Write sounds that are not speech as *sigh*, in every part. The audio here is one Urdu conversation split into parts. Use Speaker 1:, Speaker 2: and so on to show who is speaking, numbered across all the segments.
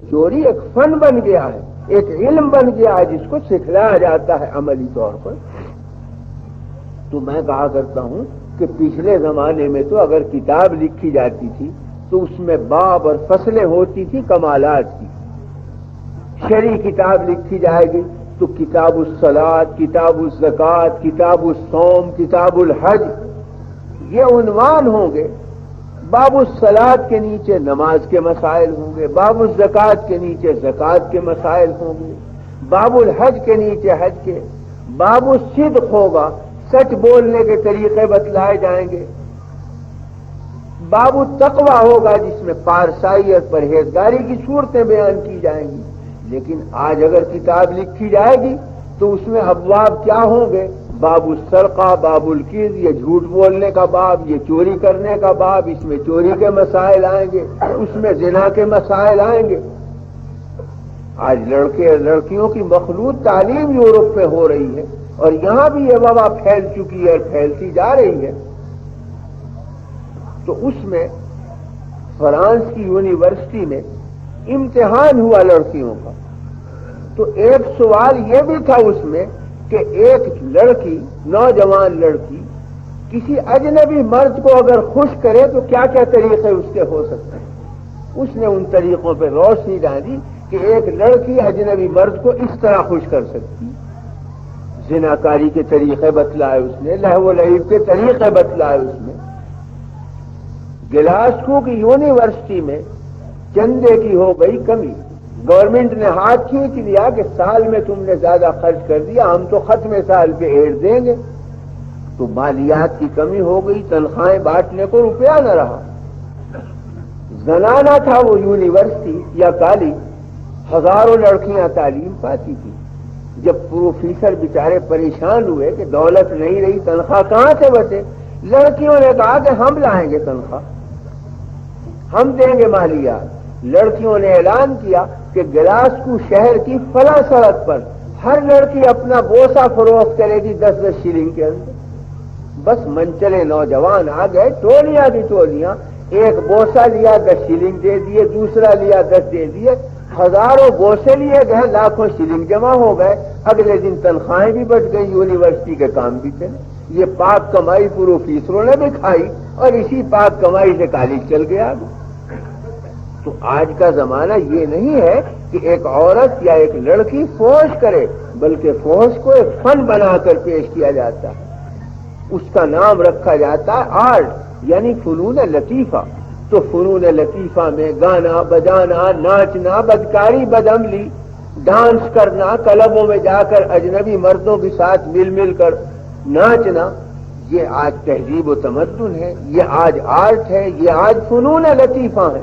Speaker 1: چوری ایک فن بن گیا ہے، ایک علم بن گیا ہے جس کو سکھلایا جاتا ہے عملی طور پر۔ تو میں کہا کرتا ہوں کہ پچھلے زمانے میں تو اگر کتاب لکھی جاتی تھی، تو اس میں باب اور فصلیں ہوتی تھی کمالات کی۔ شری کتاب لکھی جائے گی تو کتاب السلاد کتاب الزکات کتاب السوم کتاب الحج، یہ عنوان ہوں گے۔ باب السلاد کے نیچے نماز کے مسائل ہوں گے، باب الزکات کے نیچے زکات کے مسائل ہوں گے، باب الحج کے نیچے حج کے، باب الصدق ہوگا، سچ بولنے کے طریقے بتلائے جائیں گے۔ باب التقوی ہوگا، جس میں پارسائی اور پرہیزگاری کی صورتیں بیان کی جائیں گی۔ لیکن آج اگر کتاب لکھی جائے گی تو اس میں ابواب کیا ہوں گے؟ باب السرقہ، باب القید، یہ جھوٹ بولنے کا باب، یہ چوری کرنے کا باب، اس میں چوری کے مسائل آئیں گے، اس میں زنا کے مسائل آئیں گے۔ آج لڑکے اور لڑکیوں کی مخلوط تعلیم یورپ میں ہو رہی ہے اور یہاں بھی یہ وبا پھیل چکی ہے اور پھیلتی جا رہی ہے۔ تو اس میں فرانس کی یونیورسٹی میں امتحان ہوا لڑکیوں کا۔ تو ایک سوال یہ بھی تھا اس میں کہ ایک لڑکی، نوجوان لڑکی کسی اجنبی مرد کو اگر خوش کرے تو کیا کیا طریقے اس کے ہو سکتے ہیں؟ اس نے ان طریقوں پہ روشنی ڈالی کہ ایک لڑکی اجنبی مرد کو اس طرح خوش کر سکتی زناکاری کے طریقے بتلائے اس نے، لہو لہیب کے طریقے بتلائے اس نے۔ گلاسکو کی یونیورسٹی میں چندے کی ہو گئی کمی۔ گورنمنٹ نے ہاتھ کھینچ لیا کہ سال میں تم نے زیادہ خرچ کر دیا، ہم تو ختم سال پہ ایڈ دیں گے۔ تو مالیات کی کمی ہو گئی، تنخواہیں بانٹنے کو روپیہ نہ رہا۔ زنانہ تھا وہ یونیورسٹی یا کالج، ہزاروں لڑکیاں تعلیم پاتی تھی جب پروفیسر بیچارے پریشان ہوئے کہ دولت نہیں رہی، تنخواہ کہاں سے بچے؟ لڑکیوں نے کہا کہ ہم لائیں گے تنخواہ۔ ہم دیں گے مالیات۔ لڑکیوں نے اعلان کیا کہ گلاسکو شہر کی فلاں سڑک پر ہر لڑکی اپنا بوسا فروخت کرے گی دس دس شیلنگ کے اندر۔ بس منچلے نوجوان آ گئے، ٹولیاں کی ٹولیاں۔ ایک بوسا لیا، دس شیلنگ دے دیے، دوسرا لیا، دس دے دیے۔ ہزاروں بوسے لیے گئے، لاکھوں شیلنگ جمع ہو گئے۔ اگلے دن تنخواہیں بھی بچ گئی یونیورسٹی کے کام بھی چلے۔ یہ پاک کمائی پروفیسروں نے بھی کھائی اور اسی پاک کمائی سے کالج چل گیا۔ تو آج کا زمانہ یہ نہیں ہے کہ ایک عورت یا ایک لڑکی فوج کرے، بلکہ فوج کو ایک فن بنا کر پیش کیا جاتا ہے۔ اس کا نام رکھا جاتا ہے آرٹ یعنی فنون لطیفہ۔ تو فنون لطیفہ میں گانا، بجانا، ناچنا، بدکاری، بدعملی، ڈانس کرنا، کلبوں میں جا کر اجنبی مردوں کے ساتھ مل مل کر ناچنا، یہ آج تہذیب و تمدن ہے، یہ آج آرٹ ہے، یہ آج فنون لطیفہ ہے۔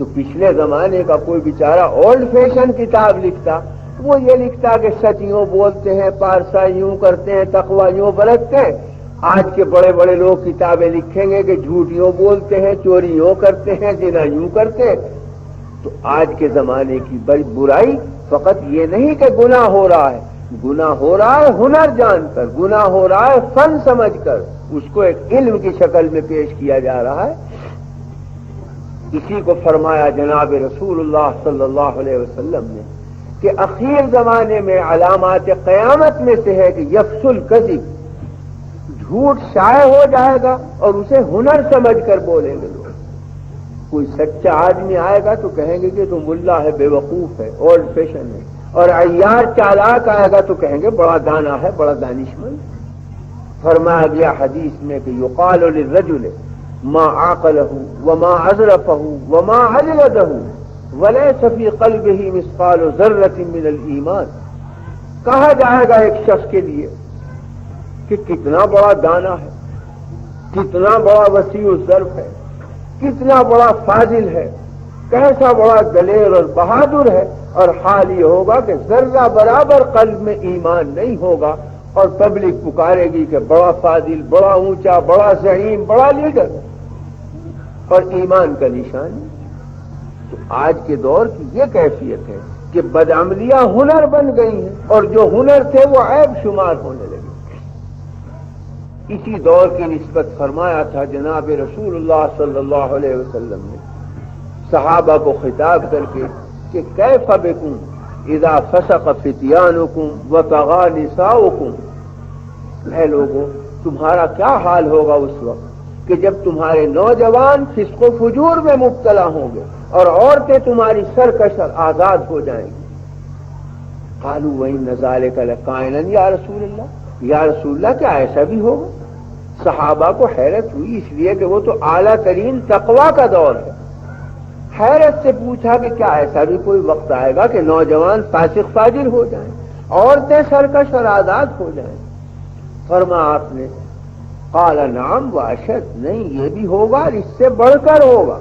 Speaker 1: تو پچھلے زمانے کا کوئی بیچارہ اولڈ فیشن کتاب لکھتا، وہ یہ لکھتا کہ سچ یوں بولتے ہیں پارسا یوں کرتے ہیں تقوا یوں برتتے ہیں۔ آج کے بڑے بڑے لوگ کتابیں لکھیں گے کہ جھوٹ یوں بولتے ہیں چوری یوں کرتے ہیں جنا یوں کرتے ہیں۔ تو آج کے زمانے کی بڑی برائی فقط یہ نہیں کہ گناہ ہو رہا ہے گنا ہو رہا ہے ہنر جان کر گنا ہو رہا ہے فن سمجھ کر، اس کو ایک علم کی شکل میں پیش کیا جا رہا ہے۔ اسی کو فرمایا جناب رسول اللہ صلی اللہ علیہ وسلم نے کہ اخیر زمانے میں علامات قیامت میں سے ہے کہ یکس القذب جھوٹ شائع ہو جائے گا اور اسے ہنر سمجھ کر بولیں گے لوگ۔ کوئی سچا آدمی آئے گا تو کہیں گے کہ تو ملا ہے، بے وقوف ہے اولڈ فیشن ہے۔ اور ایار چالاک آئے گا تو کہیں گے بڑا دانا ہے، بڑا دانش مند فرمایا گیا حدیث میں کہ یقال للرجل ما عقله وما ازرفه وما عجلده وليس في قلبه مثقال ذره من الايمان کہا جائے گا ایک شخص کے لیے کہ کتنا بڑا دانا ہے، کتنا بڑا وسیع الظرف ہے، کتنا بڑا فاضل ہے، کیسا بڑا دلیر اور بہادر ہے، اور حال یہ ہوگا کہ ذرہ برابر قلب میں ایمان نہیں ہوگا اور پبلک پکارے گی کہ بڑا فاضل، بڑا اونچا، بڑا ذہین بڑا لیڈر۔ اور ایمان کا نشان تو آج کے دور کی یہ کیفیت ہے کہ بدعملیاں ہنر بن گئی ہیں اور جو ہنر تھے وہ عیب شمار ہونے لگے۔ اسی دور کی نسبت فرمایا تھا جناب رسول اللہ صلی اللہ علیہ وسلم نے۔ صحابہ کو خطاب کر کے کہ کیف بکم اذا فسق فتیانکم وطغا نساؤکم۔ اے لوگوں، تمہارا کیا حال ہوگا اس وقت؟ کہ جب تمہارے نوجوان فسق و فجور میں مبتلا ہوں گے اور عورتیں تمہاری سرکشر آزاد ہو جائیں گی۔ کالو وہی نظارے کا لائن یا رسول اللہ یا رسول اللہ، کیا ایسا بھی ہوگا؟ صحابہ کو حیرت ہوئی، اس لیے کہ وہ تو اعلیٰ ترین تقوا کا دور ہے۔ حیرت سے پوچھا کہ کیا ایسا بھی کوئی وقت آئے گا کہ نوجوان فاسق فاجر ہو جائیں، عورتیں سرکش اور آزاد ہو جائیں۔ فرما آپ نے کالا نام واشد نہیں، یہ بھی ہوگا اور اس سے بڑھ کر ہوگا۔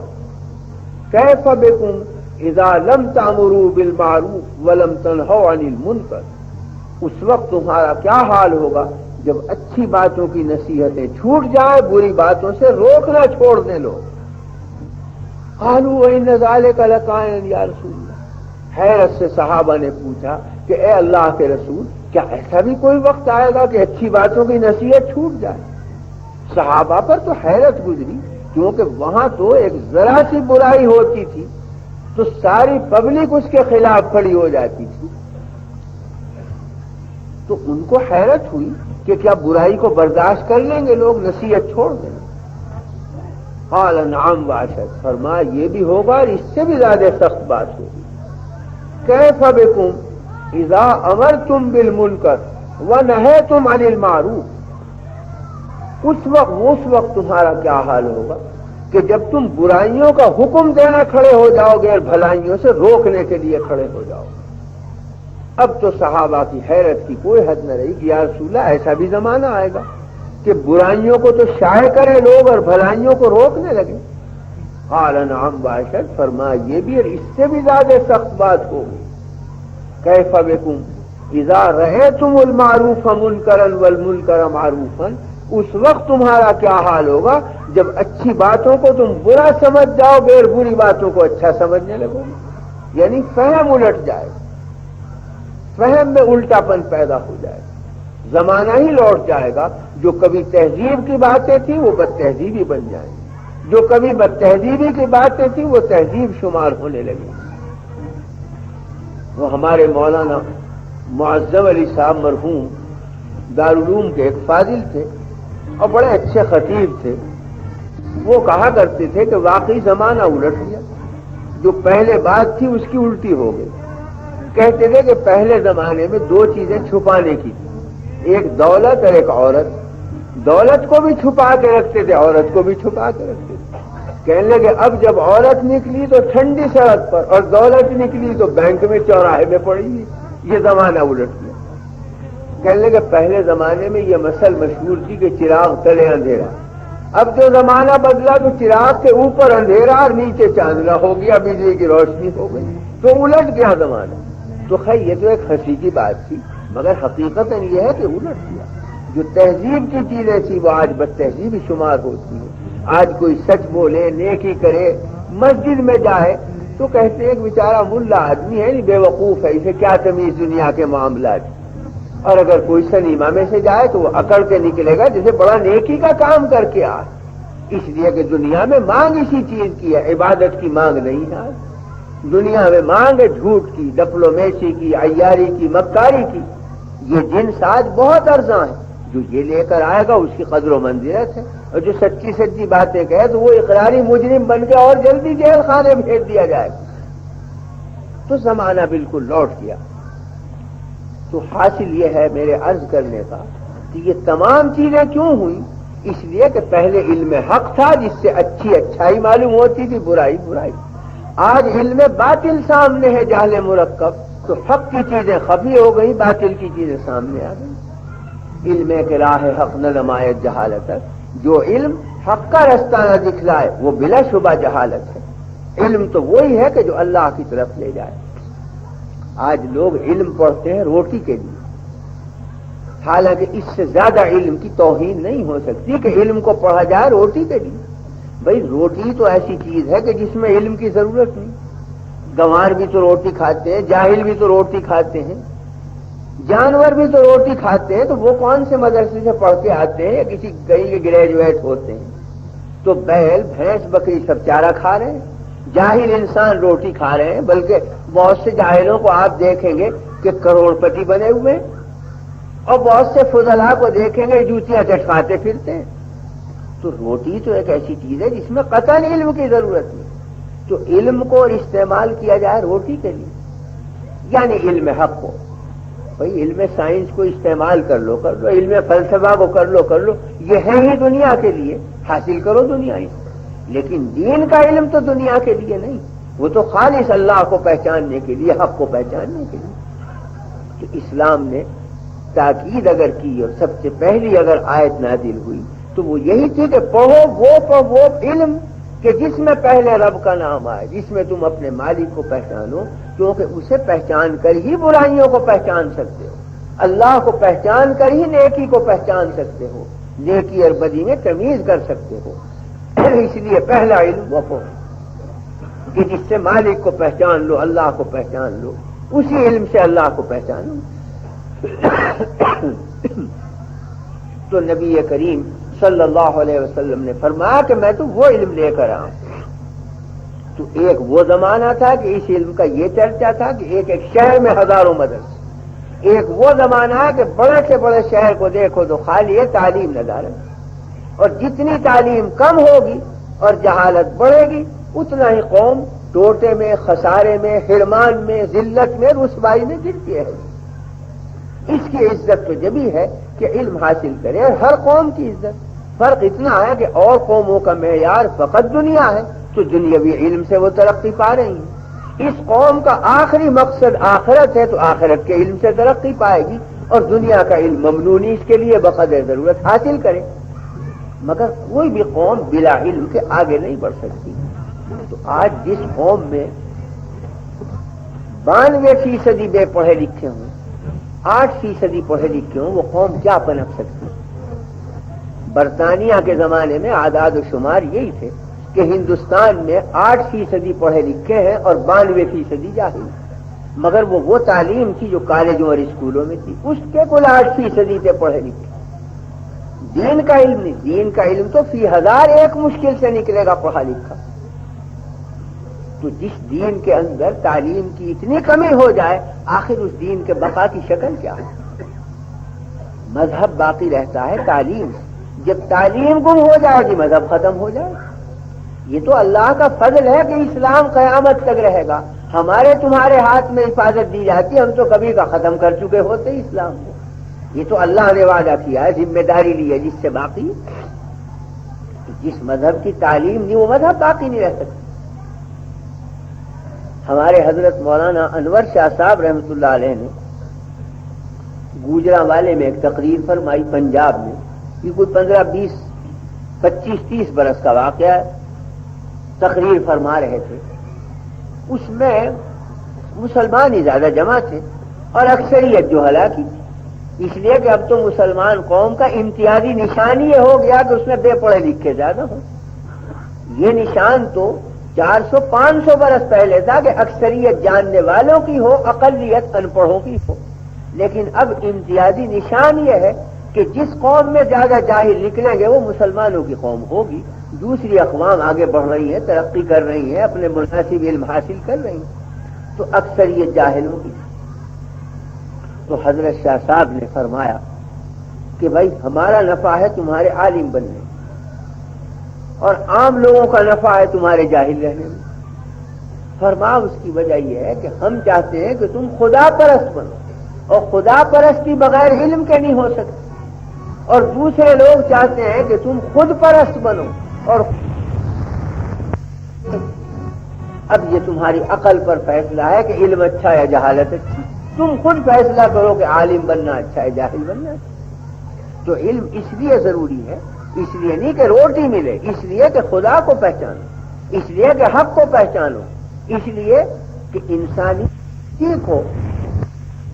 Speaker 1: کیف بکم؟ اذا لم تامرو بل مارو ولم تنہو انل منکر اس وقت تمہارا کیا حال ہوگا؟ جب اچھی باتوں کی نصیحتیں چھوٹ جائیں، بری باتوں سے روکنا چھوڑ دیں لوگ۔ آلو نظالے کا لکائن یا رسول اللہ حیرت سے صحابہ نے پوچھا کہ اے اللہ کے رسول، کیا ایسا بھی کوئی وقت آئے گا کہ اچھی باتوں کی نصیحت چھوٹ جائے؟ صحابہ پر تو حیرت گزری، کیونکہ وہاں تو ایک ذرا سی برائی ہوتی تھی، تو ساری پبلک اس کے خلاف کھڑی ہو جاتی تھی۔ تو ان کو حیرت ہوئی کہ کیا برائی کو برداشت کر لیں گے لوگ، نصیحت چھوڑ دیں۔ گے حال نام باشد فرما، یہ بھی ہوگا اور اس سے بھی زیادہ سخت بات ہوگی۔ کیسا بکم؟ اذا امر تم بل کر وہ نہ تم انل مارو اس وقت اس وقت تمہارا کیا حال ہوگا کہ جب تم برائیوں کا حکم دینا کھڑے ہو جاؤ گے اور بھلائیوں سے روکنے کے لیے کھڑے ہو جاؤ گے۔ اب تو صحابہ کی حیرت کی کوئی حد نہ رہی کہ یا رسول اللہ، ایسا بھی زمانہ آئے گا کہ برائیوں کو تو شائع کرے لوگ اور بھلائیوں کو روکنے لگے حالن عام باشد فرما یہ بھی اور اس سے بھی زیادہ سخت بات ہوگی۔ کیف بکم؟ اذا رہے تم المعروف من کرن ول مل کر معروفن اس وقت تمہارا کیا حال ہوگا؟ جب اچھی باتوں کو تم برا سمجھ جاؤ گے اور بری باتوں کو اچھا سمجھنے لگو گے۔ یعنی فہم الٹ جائے۔ فہم میں الٹا پن پیدا ہو جائے۔ زمانہ ہی لوٹ جائے گا۔ جو کبھی تہذیب کی باتیں تھیں، وہ بد تہذیبی بن جائیں گی۔ جو کبھی بد تہذیبی کی باتیں تھیں، وہ تہذیب شمار ہونے لگی وہ ہمارے مولانا معظم علی صاحب مرحوم دارالعلوم کے ایک فاضل تھے۔ اور بڑے اچھے خطیب تھے۔ وہ کہا کرتے تھے کہ واقعی زمانہ الٹ گیا۔ جو پہلے بات تھی اس کی الٹی ہو گئی۔ کہتے تھے کہ پہلے زمانے میں دو چیزیں چھپانے کی تھی ایک دولت اور ایک عورت۔ دولت کو بھی چھپا کے رکھتے تھے، عورت کو بھی چھپا کے رکھتے تھے۔ کہنے لگے، اب جب عورت نکلی تو ٹھنڈی سڑک پر، اور دولت نکلی تو بینک میں، چوراہے میں پڑی۔ یہ زمانہ الٹ گیا۔ کہنے لگے پہلے زمانے میں یہ مسل مشہور تھی کہ چراغ تلے اندھیرا۔ اب جو زمانہ بدلا تو چراغ کے اوپر اندھیرا اور نیچے چاندنا ہو گیا، بجلی کی روشنی ہو گئی۔ تو الٹ گیا زمانہ۔ تو خیر، یہ تو ایک ہنسی کی بات تھی، مگر حقیقت یہ ہے کہ الٹ دیا جو تہذیب کی چیزیں تھی وہ آج بد تہذیب شمار ہوتی ہے آج کوئی سچ بولے، نیکی کرے، مسجد میں جائے، تو کہتے ہیں کہ بیچارہ ملا آدمی ہے، نہیں، بے وقوف ہے، اسے کیا تمیز دنیا کے معاملات۔ اور اگر کوئی سنیما میں سے جائے تو وہ اکڑ کے نکلے گا، جسے بڑا نیکی کا کام کر کے آ اس لیے کہ دنیا میں مانگ اسی چیز کی ہے، عبادت کی مانگ نہیں ہے۔ دنیا میں مانگ ہے جھوٹ کی ڈپلومیسی کی، عیاری کی، مکاری کی۔ یہ جنس آج بہت ارزاں ہے جو یہ لے کر آئے گا، اس کی قدر و منزلت ہے۔ اور جو سچی سچی باتیں کہے، تو وہ اقراری مجرم بن کے اور جلدی جیل خانے بھیج دیا جائے۔ گا تو زمانہ بالکل لوٹ گیا۔ تو حاصل یہ ہے میرے عرض کرنے کا کہ یہ تمام چیزیں کیوں ہوئی؟ اس لیے کہ پہلے علم حق تھا جس سے اچھی اچھائی معلوم ہوتی تھی، برائی برائی۔ آج علم باطل سامنے ہے جہل مرکب، تو حق کی چیزیں خفی ہو گئی باطل کی چیزیں سامنے آ گئی علم کے راہ حق نہ نمایت جہالت ہے۔ جو علم حق کا رستہ نہ دکھلائے، وہ بلا شبہ جہالت ہے۔ علم تو وہی ہے کہ جو اللہ کی طرف لے جائے۔ آج لوگ علم پڑھتے ہیں روٹی کے لیے۔ حالانکہ اس سے زیادہ علم کی توہین نہیں ہو سکتی کہ علم کو پڑھا جائے روٹی کے لیے۔ بھائی روٹی تو ایسی چیز ہے کہ جس میں علم کی ضرورت نہیں۔ گوار بھی تو روٹی کھاتے ہیں، جاہل بھی تو روٹی کھاتے ہیں۔ جانور بھی تو روٹی کھاتے ہیں، تو وہ کون سے مدرسے سے پڑھ کے آتے ہیں یا کسی کہیں کے گریجویٹ ہوتے ہیں؟ تو بیل، بھینس، بکری سب چارہ کھا رہے ہیں۔ جاہل انسان روٹی کھا رہے ہیں، بلکہ بہت سے جاہلوں کو آپ دیکھیں گے کہ کروڑ پتی بنے ہوئے اور بہت سے فضلہ کو دیکھیں گے، جوتیاں چٹکاتے پھرتے ہیں۔ تو روٹی تو ایک ایسی چیز ہے جس میں قطن علم کی ضرورت نہیں۔ تو علم کو استعمال کیا جائے روٹی کے لیے یعنی علم حق کو۔ بھائی، علم سائنس کو استعمال کر لو کر لو۔ علم فلسفہ کو کر لو کر لو۔ یہ ہے ہی دنیا کے لیے، حاصل کرو دنیا ہی۔ لیکن دین کا علم تو دنیا کے لیے نہیں، وہ تو خالص اللہ کو پہچاننے کے لیے، حق کو پہچاننے کے لیے۔ تو اسلام نے تاکید اگر کی اور سب سے پہلی اگر آیت نازل ہوئی، تو وہ یہی تھی کہ پڑھو وہ پڑھو وہ علم کہ جس میں پہلے رب کا نام آئے، جس میں تم اپنے مالک کو پہچانو، کیونکہ اسے پہچان کر ہی برائیوں کو پہچان سکتے ہو۔ اللہ کو پہچان کر ہی نیکی کو پہچان سکتے ہو، نیکی اور بدی میں تمیز کر سکتے ہو۔ اس لیے پہلا علم وہ کہ جس سے مالک کو پہچان لو، اللہ کو پہچان لو، اسی علم سے اللہ کو پہچانو تو نبی کریم صلی اللہ علیہ وسلم نے فرمایا کہ میں تو وہ علم لے کر آؤں۔ تو ایک وہ زمانہ تھا کہ اس علم کا یہ چرچا تھا کہ ایک ایک شہر میں ہزاروں مدرس ایک وہ زمانہ ہے کہ بڑے سے بڑے شہر کو دیکھو تو خالی ہے تعلیم نظار اور جتنی تعلیم کم ہوگی اور جہالت بڑھے گی، اتنا ہی قوم ٹوٹے میں، خسارے میں ہرمان میں، ذلت میں رسوائی میں گرتی ہے۔ اس کی عزت تو جبھی ہے کہ علم حاصل کرے ہر قوم کی عزت۔ فرق اتنا ہے کہ اور قوموں کا معیار فقط دنیا ہے، تو دنیاوی علم سے وہ ترقی پا رہی ہیں۔ اس قوم کا آخری مقصد آخرت ہے، تو آخرت کے علم سے ترقی پائے گی اور دنیا کا علم ممنونی اس کے لیے بقدر ضرورت حاصل کرے۔ مگر کوئی بھی قوم بلا علم کے آگے نہیں بڑھ سکتی۔ تو آج جس قوم میں بانوے فیصدی بے پڑھے لکھے ہوں، آٹھ فیصدی پڑھے لکھے ہوں، وہ قوم کیا پنپ سکتی؟ برطانیہ کے زمانے میں آداد و شمار یہی تھے کہ ہندوستان میں آٹھ فیصدی پڑھے لکھے ہیں اور بانوے فیصدی جاہل مگر وہ وہ تعلیم تھی جو کالجوں اور اسکولوں میں تھی، اس کے کل آٹھ فیصدی تھے پڑھے لکھے۔ دین کا علم نہیں۔ دین کا علم تو فی ہزار ایک مشکل سے نکلے گا پڑھا لکھا۔ تو جس دین کے اندر تعلیم کی اتنی کمی ہو جائے، آخر اس دین کے بقا کی شکل کیا ہے؟ مذہب باقی رہتا ہے تعلیم۔ جب تعلیم گم ہو جائے گی، مذہب ختم ہو جائے یہ تو اللہ کا فضل ہے کہ اسلام قیامت تک رہے گا۔ ہمارے تمہارے ہاتھ میں حفاظت دی جاتی ہے۔ ہم تو کبھی کا ختم کر چکے ہوتے اسلام کو۔ یہ تو اللہ نے وعدہ کیا ہے، ذمہ داری لی ہے جس سے باقی جس مذہب کی تعلیم دی وہ مذہب باقی نہیں رہ سکتی۔ ہمارے حضرت مولانا انور شاہ صاحب رحمۃ اللہ علیہ نے گوجرا والے میں ایک تقریر فرمائی پنجاب میں۔ یہ کوئی پندرہ، بیس، پچیس، تیس برس کا واقعہ ہے تقریر فرما رہے تھے۔ اس میں مسلمان ہی زیادہ جمع تھے اور اکثریت جو ہلاکی تھی اس لیے کہ اب تو مسلمان قوم کا امتیازی نشان یہ ہو گیا کہ اس میں بے پڑھے لکھے زیادہ ہوں۔ یہ نشان تو چار سو، پانچ سو برس پہلے تھا کہ اکثریت جاننے والوں کی ہو، اقلیت ان پڑھوں کی ہو۔ لیکن اب امتیازی نشان یہ ہے کہ جس قوم میں زیادہ جاہل نکلیں گے وہ مسلمانوں کی قوم ہوگی۔ دوسری اقوام آگے بڑھ رہی ہیں، ترقی کر رہی ہیں، اپنے مناسب علم حاصل کر رہی ہیں۔ تو اکثر یہ جاہلوں کی تو حضرت شاہ صاحب نے فرمایا کہ بھائی ہمارا نفع ہے تمہارے عالم بننے اور عام لوگوں کا نفع ہے تمہارے جاہل رہنے میں۔ فرما اس کی وجہ یہ ہے کہ ہم چاہتے ہیں کہ تم خدا پرست بنو اور خدا پرستی بغیر علم کے نہیں ہو سکتی اور دوسرے لوگ چاہتے ہیں کہ تم خود پرست بنو اور اب یہ تمہاری عقل پر فیصلہ ہے کہ علم اچھا ہے، جہالت اچھی۔ تم خود فیصلہ کرو کہ عالم بننا اچھا ہے، جاہل بننا اچھا تو علم اس لیے ضروری ہے، اس لیے نہیں کہ روٹی ملے، اس لیے کہ خدا کو پہچانو، اس لیے کہ حق کو پہچانو، اس لیے کہ انسانی سیکھو،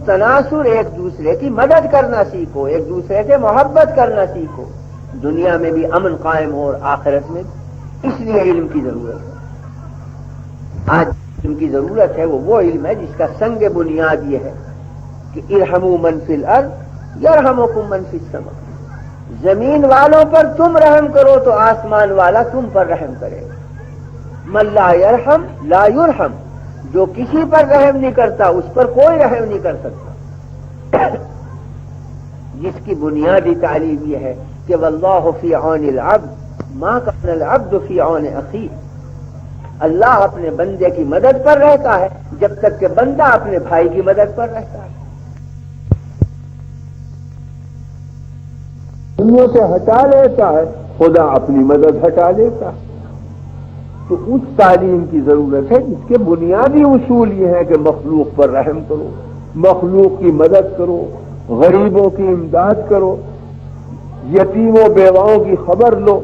Speaker 1: تناسر ایک دوسرے کی مدد کرنا سیکھو، ایک دوسرے سے محبت کرنا سیکھو۔ دنیا میں بھی امن قائم ہو اور آخرت میں بھی۔ اس لیے علم کی ضرورت ہے۔ آج علم کی ضرورت ہے وہ وہ علم ہے جس کا سنگ بنیاد یہ ہے کہ ارحم منفل ارد یا رحم و منفی سما زمین والوں پر تم رحم کرو تو آسمان والا تم پر رحم کرے۔ گا ملا یرحم، لا یرحم۔ جو کسی پر رحم نہیں کرتا، اس پر کوئی رحم نہیں کر سکتا۔ *coughs* جس کی بنیادی تعلیم یہ ہے کہ واللہ فی عون العبد، ما کان العبد فی عون اخی اللہ اپنے بندے کی مدد پر رہتا ہے، جب تک کہ بندہ اپنے بھائی کی مدد پر رہتا ہے۔ دنوں سے ہٹا لیتا ہے، خدا اپنی مدد ہٹا لیتا ہے۔ تو اس تعلیم کی ضرورت ہے جس کے بنیادی اصول یہ ہے کہ مخلوق پر رحم کرو، مخلوق کی مدد کرو، غریبوں کی امداد کرو، یتیموں بیواؤں کی خبر لو۔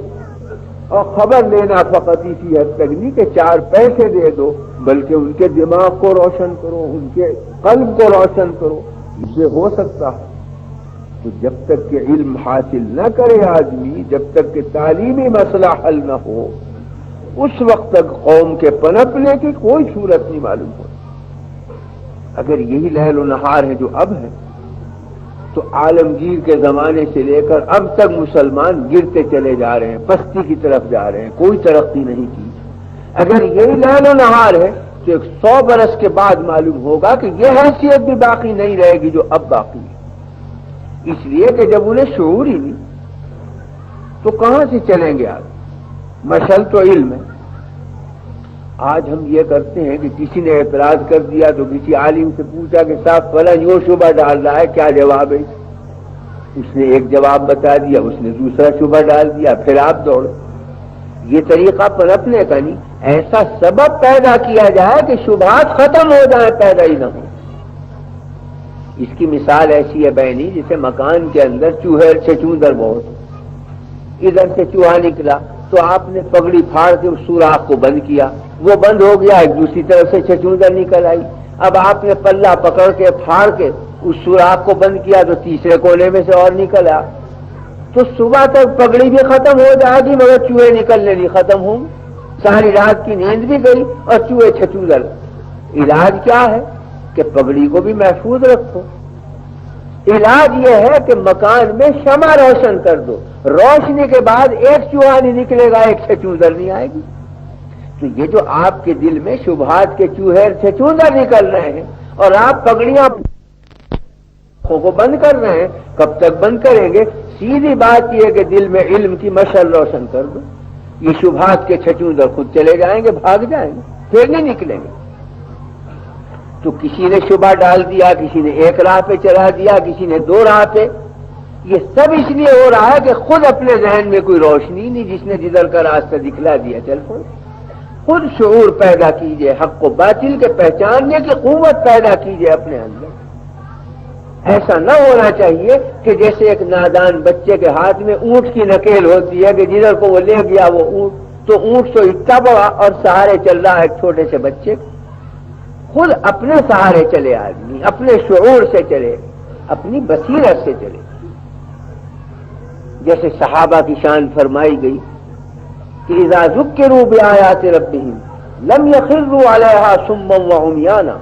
Speaker 1: اور خبر لینا فقط اسی حد تک نہیں کہ چار پیسے دے دو، بلکہ ان کے دماغ کو روشن کرو، ان کے قلب کو روشن کرو۔ اس سے ہو سکتا ہے۔ تو جب تک کہ علم حاصل نہ کرے آدمی، جب تک کہ تعلیمی مسئلہ حل نہ ہو، اس وقت تک قوم کے پنپنے کی کوئی صورت نہیں معلوم ہو اگر یہی لہل و نہار ہے جو اب ہے تو عالمگیر کے زمانے سے لے کر اب تک مسلمان گرتے چلے جا رہے ہیں، پستی کی طرف جا رہے ہیں، کوئی ترقی نہیں کی۔ اگر یہی لہل و نہار ہے تو ایک سو برس کے بعد معلوم ہوگا کہ یہ حیثیت بھی باقی نہیں رہے گی جو اب باقی ہے۔ اس لیے کہ جب انہیں شعور ہی نہیں، تو کہاں سے چلیں گے آپ؟ مشل تو علم ہے۔ آج ہم یہ کرتے ہیں کہ کسی نے اعتراض کر دیا تو کسی عالم سے پوچھا کہ صاحب، فلاں یوں شبہ ڈال رہا ہے، کیا جواب ہے؟ اس نے ایک جواب بتا دیا، اس نے دوسرا شبہ ڈال دیا، پھر آپ دوڑ۔ یہ طریقہ پلٹنے کا نہیں، ایسا سبب پیدا کیا جائے کہ شبہات ختم ہو جائیں، پیدا ہی نہ ہو اس کی مثال ایسی ہے بہنی جسے مکان کے اندر چوہے چچوندر بہت۔ ادھر سے چوہا نکلا تو آپ نے پگڑی پھاڑ کے اس سوراخ کو بند کیا۔ وہ بند ہو گیا، ایک دوسری طرف سے چچوندر نکل آئی۔ اب آپ نے پلہ پکڑ کے، پھاڑ کے اس سوراخ کو بند کیا تو تیسرے کونے میں سے اور نکل آ تو صبح تک پگڑی بھی ختم ہو جائے گی، مگر چوہے نکلنے نہیں ختم ہوں۔ ساری رات کی نیند بھی گئی اور چوہے چھچودر علاج کیا ہے؟ کہ پگڑی کو بھی محفوظ رکھو۔ علاج یہ ہے کہ مکان میں شمع روشن کر دو۔ روشنی کے بعد ایک چوہا نہیں نکلے گا، ایک چھچودر نہیں آئے گی۔ تو یہ جو آپ کے دل میں شبہات کے چوہے چھچودر نکل رہے ہیں اور آپ پگڑیاں کو بند کر رہے ہیں، کب تک بند کریں گے؟ سیدھی بات یہ کہ دل میں علم کی مشل روشن کر دو۔ یہ شبہات کے چھچودر خود چلے جائیں گے، بھاگ جائیں گے، پھر نہیں نکلیں گے۔ تو کسی نے شبہ ڈال دیا، کسی نے ایک راہ پہ چلا دیا، کسی نے دو راہ پہ۔ یہ سب اس لیے ہو رہا ہے کہ خود اپنے ذہن میں کوئی روشنی نہیں، جس نے جدھر کا راستہ دکھلا دیا، چل خود خود شعور پیدا کیجیے، حق کو باطل کے پہچاننے کی قوت پیدا کیجیے اپنے اندر۔ ایسا نہ ہونا چاہیے کہ جیسے ایک نادان بچے کے ہاتھ میں اونٹ کی نکیل ہوتی ہے کہ جدھر کو وہ لے گیا وہ اونٹ، تو اونٹ تو اتنا بڑا اور سہارے چل رہا ہے ایک چھوٹے سے بچے۔ خود اپنے سہارے چلے آدمی، اپنے شعور سے چلے، اپنی بصیرت سے چلے۔ جیسے صحابہ کی شان فرمائی گئی کہ اذا ذکروا بآیات ربهم لم يخروا علیہا سمم و عمیانا۔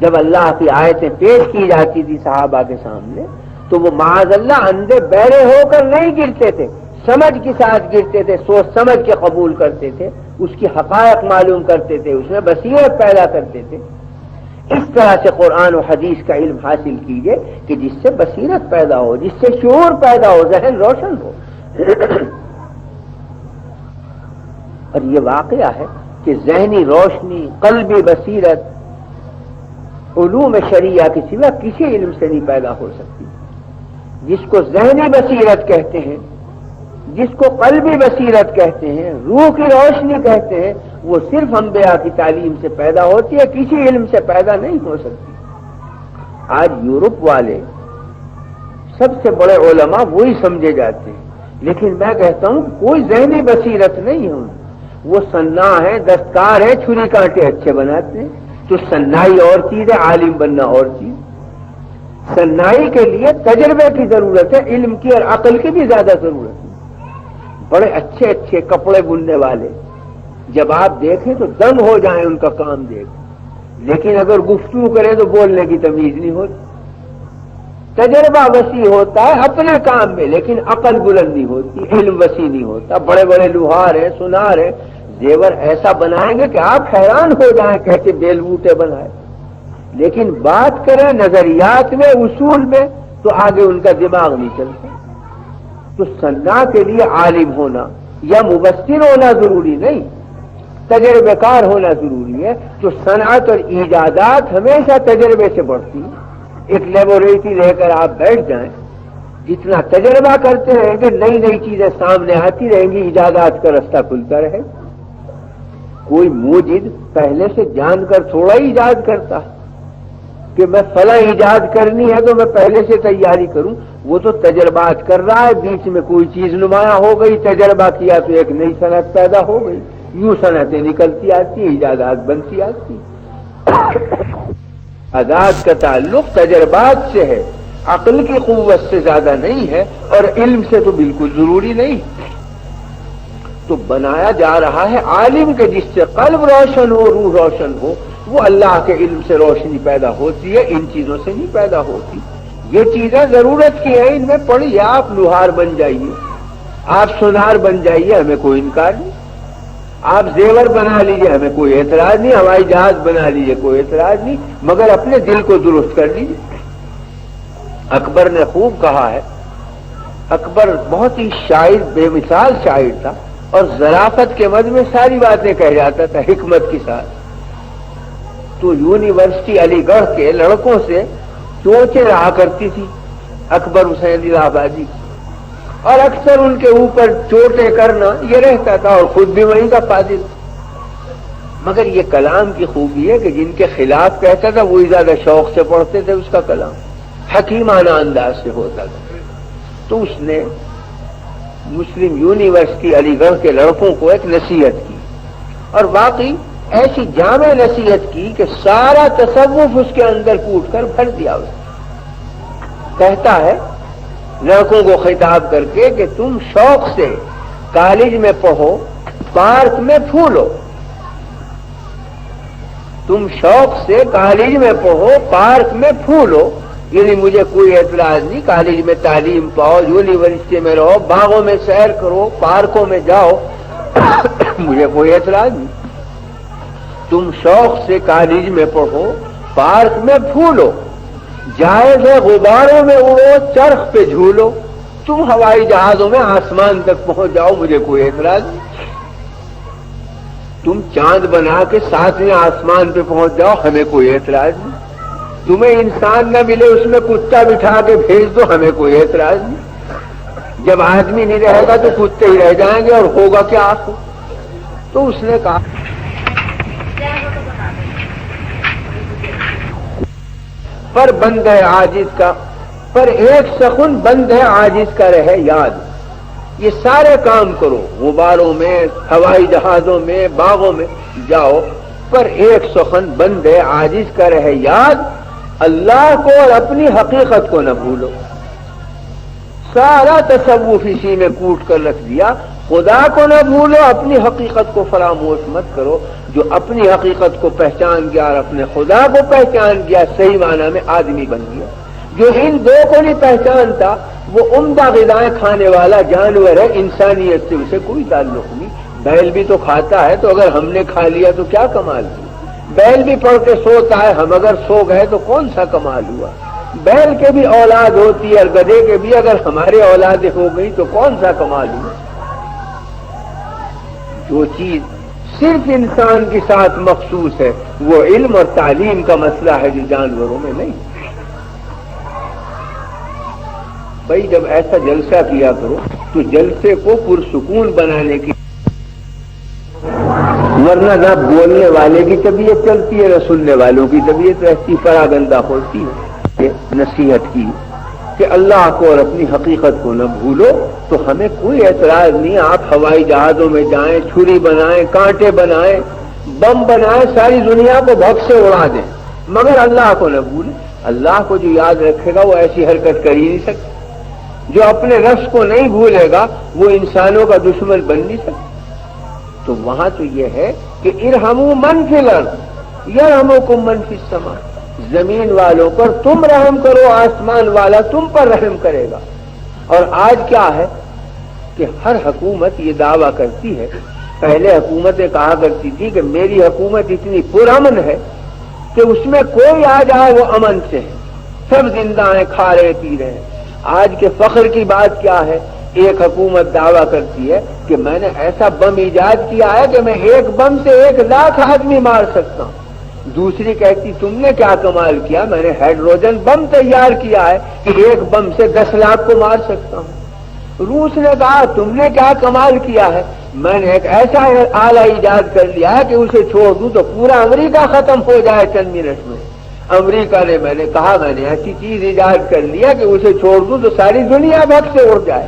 Speaker 1: جب اللہ کی آیتیں پیش کی جاتی تھی صحابہ کے سامنے، تو وہ معاذ اللہ اندھے بیرے ہو کر نہیں گرتے تھے، سمجھ کے ساتھ گرتے تھے، سوچ سمجھ کے قبول کرتے تھے، اس کی حقائق معلوم کرتے تھے، اس میں بصیرت پیدا کرتے تھے۔ اس طرح سے قرآن و حدیث کا علم حاصل کیجیے کہ جس سے بصیرت پیدا ہو، جس سے شعور پیدا ہو، ذہن روشن ہو۔ اور یہ واقعہ ہے کہ ذہنی روشنی، قلبی بصیرت، علوم شریعہ کے سوا کسی علم سے نہیں پیدا ہو سکتی۔ جس کو ذہنی بصیرت کہتے ہیں، جس کو قلبی بصیرت کہتے ہیں، روح کی روشنی کہتے ہیں، وہ صرف انبیاء کی تعلیم سے پیدا ہوتی ہے، کسی علم سے پیدا نہیں ہو سکتی۔ آج یورپ والے سب سے بڑے علماء وہی سمجھے جاتے ہیں۔ لیکن میں کہتا ہوں کوئی ذہنی بصیرت نہیں ہے۔ وہ سنا ہے دستکار ہے چھری کانٹے اچھے بناتے ہیں۔ تو سنائی اور چیز ہے، عالم بننا اور چیز۔ سنائی کے لیے تجربے کی ضرورت ہے، علم کی اور عقل کی بھی زیادہ ضرورت ہے۔ بڑے اچھے اچھے کپڑے بننے والے۔ جب آپ دیکھیں تو دم ہو جائیں ان کا کام دیکھ۔ لیکن اگر گفتگو کریں تو بولنے کی تمیز نہیں ہوتی۔ تجربہ وسیع ہوتا ہے اپنے کام میں، لیکن عقل بلند نہیں ہوتی، علم وسیع نہیں ہوتا۔ بڑے بڑے لوہار ہیں، سنار ہیں۔ زیور ایسا بنائیں گے کہ آپ حیران ہو جائیں، کہتے بیل بوٹے بنائے۔ لیکن بات کریں نظریات میں، اصول میں، تو آگے ان کا دماغ نہیں چلتا۔ تو سنا کے لیے عالم ہونا یا مبصر ہونا ضروری نہیں تجربے کار ہونا ضروری ہے۔ تو صنعت اور ایجادات ہمیشہ تجربے سے بڑھتی ہیں۔ ایک لیبوریٹری لے کر آپ بیٹھ جائیں، جتنا تجربہ کرتے رہیں گے، نئی نئی چیزیں سامنے آتی رہیں گی، ایجادات کا رستہ کھلتا رہے۔ کوئی موجد پہلے سے جان کر تھوڑا ہی ایجاد کرتا کہ میں فلاں ایجاد کرنی ہے تو میں پہلے سے تیاری کروں۔ وہ تو تجربات کر رہا ہے، بیچ میں کوئی چیز نمایاں ہو گئی، تجربہ کیا تو ایک نئی صنعت پیدا ہو گئی۔ یوں صنعتیں نکلتی آتی، ایجادات بنتی آتی۔ آزاد کا تعلق تجربات سے ہے۔ عقل کی قوت سے زیادہ نہیں ہے اور علم سے تو بالکل ضروری نہیں۔ تو بنایا جا رہا ہے عالم کے جس سے قلب روشن ہو، روح روشن ہو، وہ اللہ کے علم سے روشنی پیدا ہوتی ہے، ان چیزوں سے نہیں پیدا ہوتی۔ یہ چیزیں ضرورت کی ہیں، ان میں پڑی آپ لوہار بن جائیے۔ آپ سنار بن جائیے، ہمیں کوئی انکار نہیں۔ آپ زیور بنا لیجیے، ہمیں کوئی اعتراض نہیں، ہوائی جہاز بنا لیجیے، کوئی اعتراض نہیں، مگر اپنے دل کو درست کر لیجیے اکبر نے خوب کہا ہے، اکبر بہت ہی شاعر، بے مثال شاعر تھا، اور ذرافت کے مد میں ساری باتیں کہہ جاتا تھا، حکمت کے ساتھ۔ تو یونیورسٹی علی گڑھ کے لڑکوں سے چوچے رہا کرتی تھی، اکبر حسین الہ آبادی۔ اور اکثر ان کے اوپر چوٹیں کرنا یہ رہتا تھا اور خود بھی وہیں کا فاضل مگر یہ کلام کی خوبی ہے کہ جن کے خلاف کہتا تھا، وہی زیادہ شوق سے پڑھتے تھے اس کا کلام۔ حکیمانہ انداز سے ہوتا تھا۔ تو اس نے مسلم یونیورسٹی، علی گڑھ کے لڑکوں کو ایک نصیحت کی۔ اور واقعی ایسی جامع نصیحت کی کہ سارا تصوف اس کے اندر کوٹ کر بھر دیا اس کہتا ہے لڑکوں کو خطاب کر کے کہ تم شوق سے کالج میں پڑھو، پارک میں پھولو۔ تم شوق سے کالج میں پڑھو، پارک میں پھولو۔ یعنی مجھے کوئی اعتراض نہیں، کالج میں تعلیم پاؤ، یونیورسٹی میں رہو، باغوں میں سیر کرو، پارکوں میں جاؤ۔ *coughs* مجھے کوئی اعتراض نہیں۔ تم شوق سے کالج میں پڑھو، پارک میں پھولو۔ جائز ہے غباروں میں اڑو، چرخ پہ جھولو۔ تم ہوائی جہازوں میں آسمان تک پہنچ جاؤ، مجھے کوئی اعتراض نہیں۔ تم چاند بنا کے ساتویں آسمان پہ پہنچ جاؤ، ہمیں کوئی اعتراض نہیں۔ تمہیں انسان نہ ملے، اس میں کتا بٹھا کے بھیج دو، ہمیں کوئی اعتراض نہیں۔ جب آدمی نہیں رہے گا تو کتے ہی رہ جائیں گے اور ہوگا کیا آپ تو اس نے کہا پر بند ہے آجز کا، پر ایک سخن بند ہے آجز کا، رہے یاد۔ یہ سارے کام کرو، غباروں میں، ہوائی جہازوں میں، باغوں میں۔ جاؤ، پر ایک سخن بند ہے آجز کا، رہے یاد۔ اللہ کو اور اپنی حقیقت کو نہ بھولو۔ سارا تصوف اسی میں کوٹ کر رکھ دیا۔ خدا کو نہ بھولو، اپنی حقیقت کو فراموش مت کرو۔ جو اپنی حقیقت کو پہچان گیا اور اپنے خدا کو پہچان گیا، صحیح معنی میں آدمی بن گیا۔ جو ان دو کو نہیں پہچانتا، وہ عمدہ غذائیں کھانے والا جانور ہے، انسانیت سے اسے کوئی تعلق نہیں۔ بیل بھی تو کھاتا ہے، تو اگر ہم نے کھا لیا تو کیا کمال دیا بیل بھی پڑھ کے سوتا ہے، ہم اگر سو گئے تو کون سا کمال ہوا؟ بیل کے بھی اولاد ہوتی ہے اور گدے کے بھی، اگر ہمارے اولاد ہو گئی تو کون سا کمال ہوا؟ جو چیز صرف انسان کے ساتھ مخصوص ہے، وہ علم اور تعلیم کا مسئلہ ہے جو جانوروں میں نہیں۔ بھائی، جب ایسا جلسہ کیا کرو، تو جلسے کو پرسکون بنانے کی۔ ورنہ نہ بولنے والے کی طبیعت چلتی ہے، نہ سننے والوں کی طبیعت رہتی گندہ ہوتی ہے۔ نصیحت کی۔ کہ اللہ کو اور اپنی حقیقت کو نہ بھولو، تو ہمیں کوئی اعتراض نہیں، آپ ہوائی جہازوں میں جائیں، چھری بنائیں، کانٹے بنائیں، بم بنائیں، ساری دنیا کو بھگ سے اڑا دیں۔ مگر اللہ کو نہ بھولیں اللہ کو جو یاد رکھے گا، وہ ایسی حرکت کر ہی نہیں سکتا۔ جو اپنے رفس کو نہیں بھولے گا، وہ انسانوں کا دشمن بن نہیں سکتا۔ تو وہاں تو یہ ہے کہ ارحمو من فلر یا رحموں کو منفی سما زمین والوں پر تم رحم کرو، آسمان والا تم پر رحم کرے گا۔ اور آج کیا ہے کہ ہر حکومت یہ دعویٰ کرتی ہے، پہلے حکومتیں کہا کرتی تھی کہ میری حکومت اتنی پرامن ہے کہ اس میں کوئی آ جائے وہ امن سے ہے۔ سب زندہ ہیں کھا رہے، پی رہے ہیں۔ آج کے فخر کی بات کیا ہے؟ ایک حکومت دعویٰ کرتی ہے کہ میں نے ایسا بم ایجاد کیا ہے کہ میں ایک بم سے ایک لاکھ آدمی مار سکتا ہوں۔ دوسری کہتی، تم نے کیا کمال کیا؟ میں نے ہائیڈروجن بم تیار کیا ہے کہ ایک بم سے دس لاکھ کو مار سکتا ہوں۔ روس نے کہا، تم نے کیا کمال کیا ہے؟ میں نے ایک ایسا آلہ ایجاد کر لیا ہے کہ اسے چھوڑ دوں تو پورا امریکہ ختم ہو جائے چند منٹ میں۔ امریکہ نے، میں نے کہا، میں نے ایسی چیز ایجاد کر لیا کہ اسے چھوڑ دوں تو ساری دنیا بھگ سے اڑ جائے۔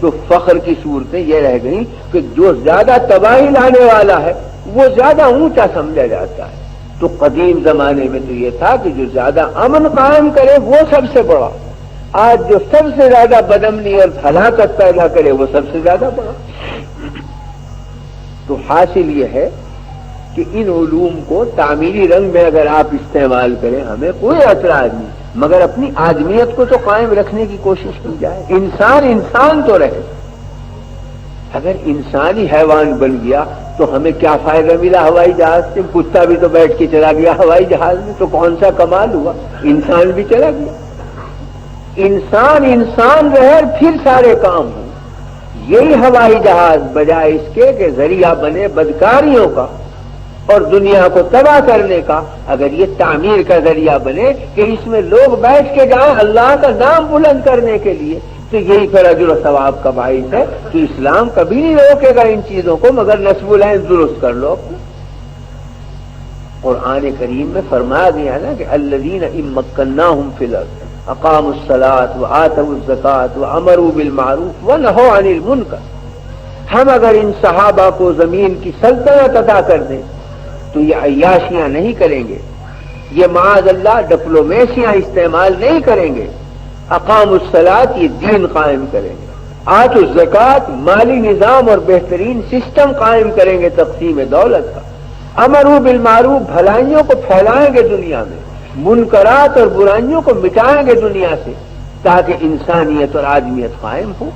Speaker 1: تو فخر کی صورتیں یہ رہ گئیں کہ جو زیادہ تباہی لانے والا ہے، وہ زیادہ اونچا سمجھا جاتا ہے۔ تو قدیم زمانے میں تو یہ تھا کہ جو زیادہ امن قائم کرے وہ سب سے بڑا۔ آج جو سب سے زیادہ بدمنی اور ہلاکت پیدا کرے وہ سب سے زیادہ بڑا۔ تو حاصل یہ ہے کہ ان علوم کو تعمیری رنگ میں اگر آپ استعمال کریں، ہمیں کوئی اعتراض نہیں۔ مگر اپنی آدمیت کو تو قائم رکھنے کی کوشش کی جائے۔ انسان انسان تو رہے۔ اگر انسانی حیوان بن گیا تو ہمیں کیا فائدہ ملا ہوائی جہاز سے؟ کتا بھی تو بیٹھ کے چلا گیا ہوائی جہاز میں تو کون سا کمال ہوا؟ انسان بھی چلا گیا۔ انسان انسان رہے، پھر سارے کام ہوں۔ یہی ہوائی جہاز بجائے اس کے کہ ذریعہ بنے بدکاریوں کا اور دنیا کو تباہ کرنے کا۔ اگر یہ تعمیر کا ذریعہ بنے کہ اس میں لوگ بیٹھ کے جائیں اللہ کا نام بلند کرنے کے لیے تو یہی پھر اجر و ثواب کا باعث ہے کہ اسلام کبھی نہیں روکے گا ان چیزوں کو، مگر نصب العین درست کر لو۔ اور آنے کریم میں فرمایا گیا نا کہ الدین امکنا ہوں فلر اقام السلاط و آت الزکات و امر بالمعروف و نہ ہو انل ہم اگر ان صحابہ کو زمین کی سلطنت ادا کر دیں تو یہ عیاشیاں نہیں کریں گے۔ یہ معاذ اللہ ڈپلومیسیاں استعمال نہیں کریں گے۔ اقام السلاط یہ دین قائم کریں گے۔ آج الزکات مالی نظام اور بہترین سسٹم قائم کریں گے تقسیم دولت کا۔ امرو بالمعروف، بھلائیوں کو پھیلائیں گے دنیا میں۔ منکرات اور برائیوں کو مٹائیں گے دنیا سے۔ تاکہ انسانیت اور آدمیت قائم ہو۔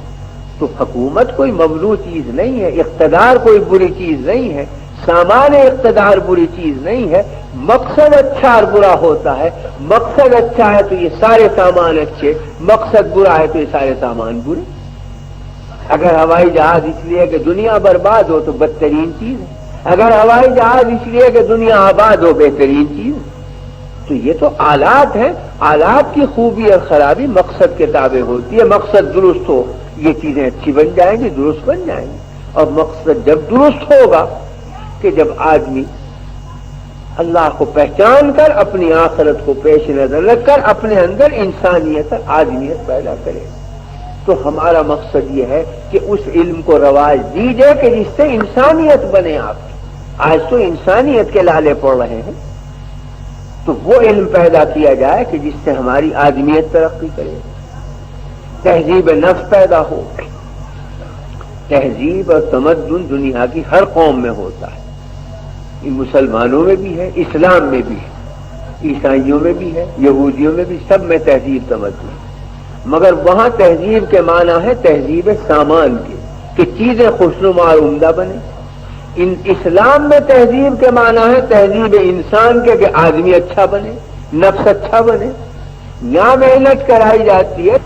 Speaker 1: تو حکومت کوئی ممنوع چیز نہیں ہے، اقتدار کوئی بری چیز نہیں ہے۔ سامان اقتدار بری چیز نہیں ہے، مقصد اچھا اور برا ہوتا ہے۔ مقصد اچھا ہے تو یہ سارے سامان اچھے، مقصد برا ہے تو یہ سارے سامان برے۔ اگر ہوائی جہاز اس لیے کہ دنیا برباد ہو تو بدترین چیز ہے۔ اگر ہوائی جہاز اس لیے کہ دنیا آباد ہو، بہترین چیز تو یہ تو آلات ہیں۔ آلات کی خوبی اور خرابی مقصد کے تابع ہوتی ہے۔ مقصد درست ہو، یہ چیزیں اچھی بن جائیں گی، درست بن جائیں گی۔ اور مقصد جب درست ہوگا کہ جب آدمی اللہ کو پہچان کر، اپنی آخرت کو پیش نظر رکھ کر، اپنے اندر انسانیت، آدمیت پیدا کرے، تو ہمارا مقصد یہ ہے کہ اس علم کو رواج دیجیے کہ جس سے انسانیت بنے آپ آج تو انسانیت کے لالے پڑ رہے ہیں۔ تو وہ علم پیدا کیا جائے کہ جس سے ہماری آدمیت ترقی کرے۔ تہذیب نفس پیدا ہو۔ تہذیب اور تمدن دنیا کی ہر قوم میں ہوتا ہے۔ مسلمانوں میں بھی ہے، اسلام میں بھی ہے، عیسائیوں میں بھی ہے، یہودیوں میں بھی سب میں تہذیب سمجھتی مگر وہاں تہذیب کے معنی ہے تہذیب سامان کے، کہ چیزیں خوشنما اور عمدہ بنے ان اسلام میں تہذیب کے معنی ہے تہذیب انسان کے کہ آدمی اچھا بنے، نفس اچھا بنے۔ یہاں محنت کرائی جاتی ہے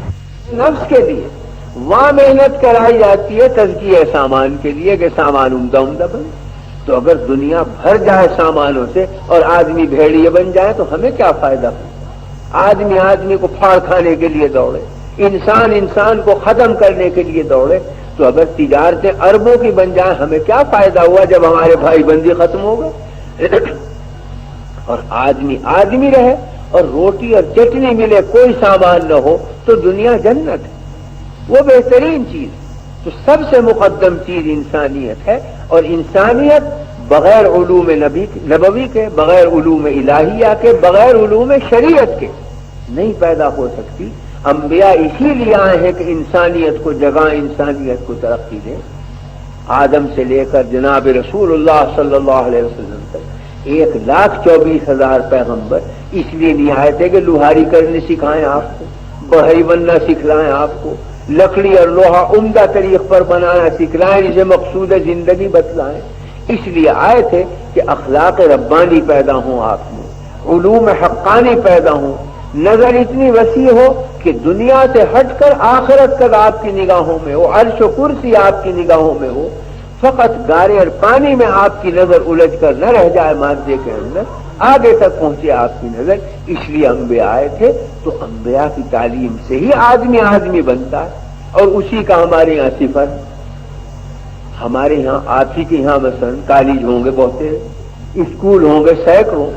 Speaker 1: نفس کے لیے، وہاں محنت کرائی جاتی ہے تزکیہ سامان کے لیے کہ سامان عمدہ عمدہ بنے۔ تو اگر دنیا بھر جائے سامانوں سے اور آدمی بھیڑیے بن جائے تو ہمیں کیا فائدہ؟ ہو آدمی آدمی کو پھاڑ کھانے کے لیے دوڑے، انسان انسان کو ختم کرنے کے لیے دوڑے، تو اگر تجارتیں اربوں کی بن جائیں ہمیں کیا فائدہ ہوا جب ہمارے بھائی بندی ختم ہوگا *coughs* اور آدمی آدمی رہے اور روٹی اور چٹنی ملے، کوئی سامان نہ ہو، تو دنیا جنت ہے۔ وہ بہترین چیز، تو سب سے مقدم چیز انسانیت ہے۔ اور انسانیت بغیر علوم نبی نبوی کے، بغیر علوم الہیہ کے، بغیر علوم شریعت کے نہیں پیدا ہو سکتی۔ انبیاء اسی لیے آئے ہیں کہ انسانیت کو جگہ، انسانیت کو ترقی دیں آدم سے لے کر جناب رسول اللہ صلی اللہ علیہ وسلم تک ایک لاکھ چوبیس ہزار پیغمبر۔ اس لیے نہیں آئے تھے کہ لوہاری کرنے سکھائیں آپ کو بڑھئی بننا سکھلائیں آپ کو۔ لکڑی اور لوہا عمدہ طریق پر بنانا سکھلائیں، اسے مقصود زندگی بتلائیں۔ اس لیے آئے تھے کہ اخلاق ربانی پیدا ہوں آپ میں، علوم حقانی پیدا ہوں۔ نظر اتنی وسیع ہو کہ دنیا سے ہٹ کر آخرت تک آپ کی نگاہوں میں ہو، عرش و کرسی آپ کی نگاہوں میں ہو۔ فقط گارے اور پانی میں آپ کی نظر الجھ کر نہ رہ جائے مادے کے اندر۔ آگے تک پہنچے آپ کی نظر، اس لیے انبیاء آئے تھے تو انبیاء کی تعلیم سے ہی آدمی آدمی بنتا ہے۔ اور اسی کا ہمارے یہاں صفر۔ ہمارے یہاں، آپ ہی کے یہاں مثلا کالج ہوں گے بہت اسکول ہوں گے سینکڑوں۔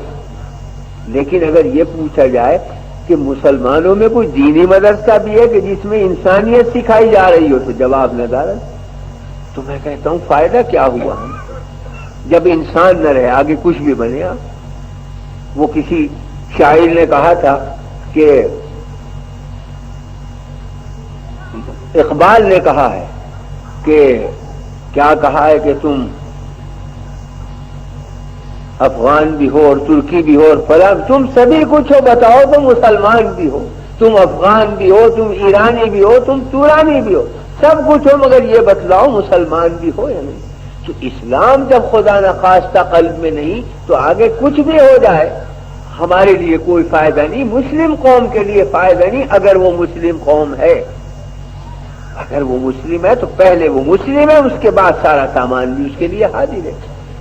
Speaker 1: لیکن اگر یہ پوچھا جائے کہ مسلمانوں میں کوئی دینی مدرسہ بھی ہے کہ جس میں انسانیت سکھائی جا رہی ہو تو جواب نہ دار تو میں کہتا ہوں، فائدہ کیا ہوا؟ جب انسان نہ رہے، آگے کچھ بھی بنے آپ وہ کسی شاعر نے کہا تھا کہ اقبال نے کہا ہے کہ کیا کہا ہے کہ تم افغان بھی ہو اور ترکی بھی ہو اور فلاں تم سبھی کچھ ہو، بتاؤ تم مسلمان بھی ہو، تم افغان بھی ہو، تم ایرانی بھی ہو، تم تورانی بھی ہو، سب کچھ ہو، مگر یہ بتلاؤ مسلمان بھی ہو یا نہیں؟ تو اسلام جب خدا نخواستہ قلب میں نہیں تو آگے کچھ بھی ہو جائے، ہمارے لیے کوئی فائدہ نہیں، مسلم قوم کے لیے فائدہ نہیں، اگر وہ مسلم قوم ہے۔ اگر وہ مسلم ہے تو پہلے وہ مسلم ہے، اس کے بعد سارا سامان بھی اس کے لیے حاضر ہے۔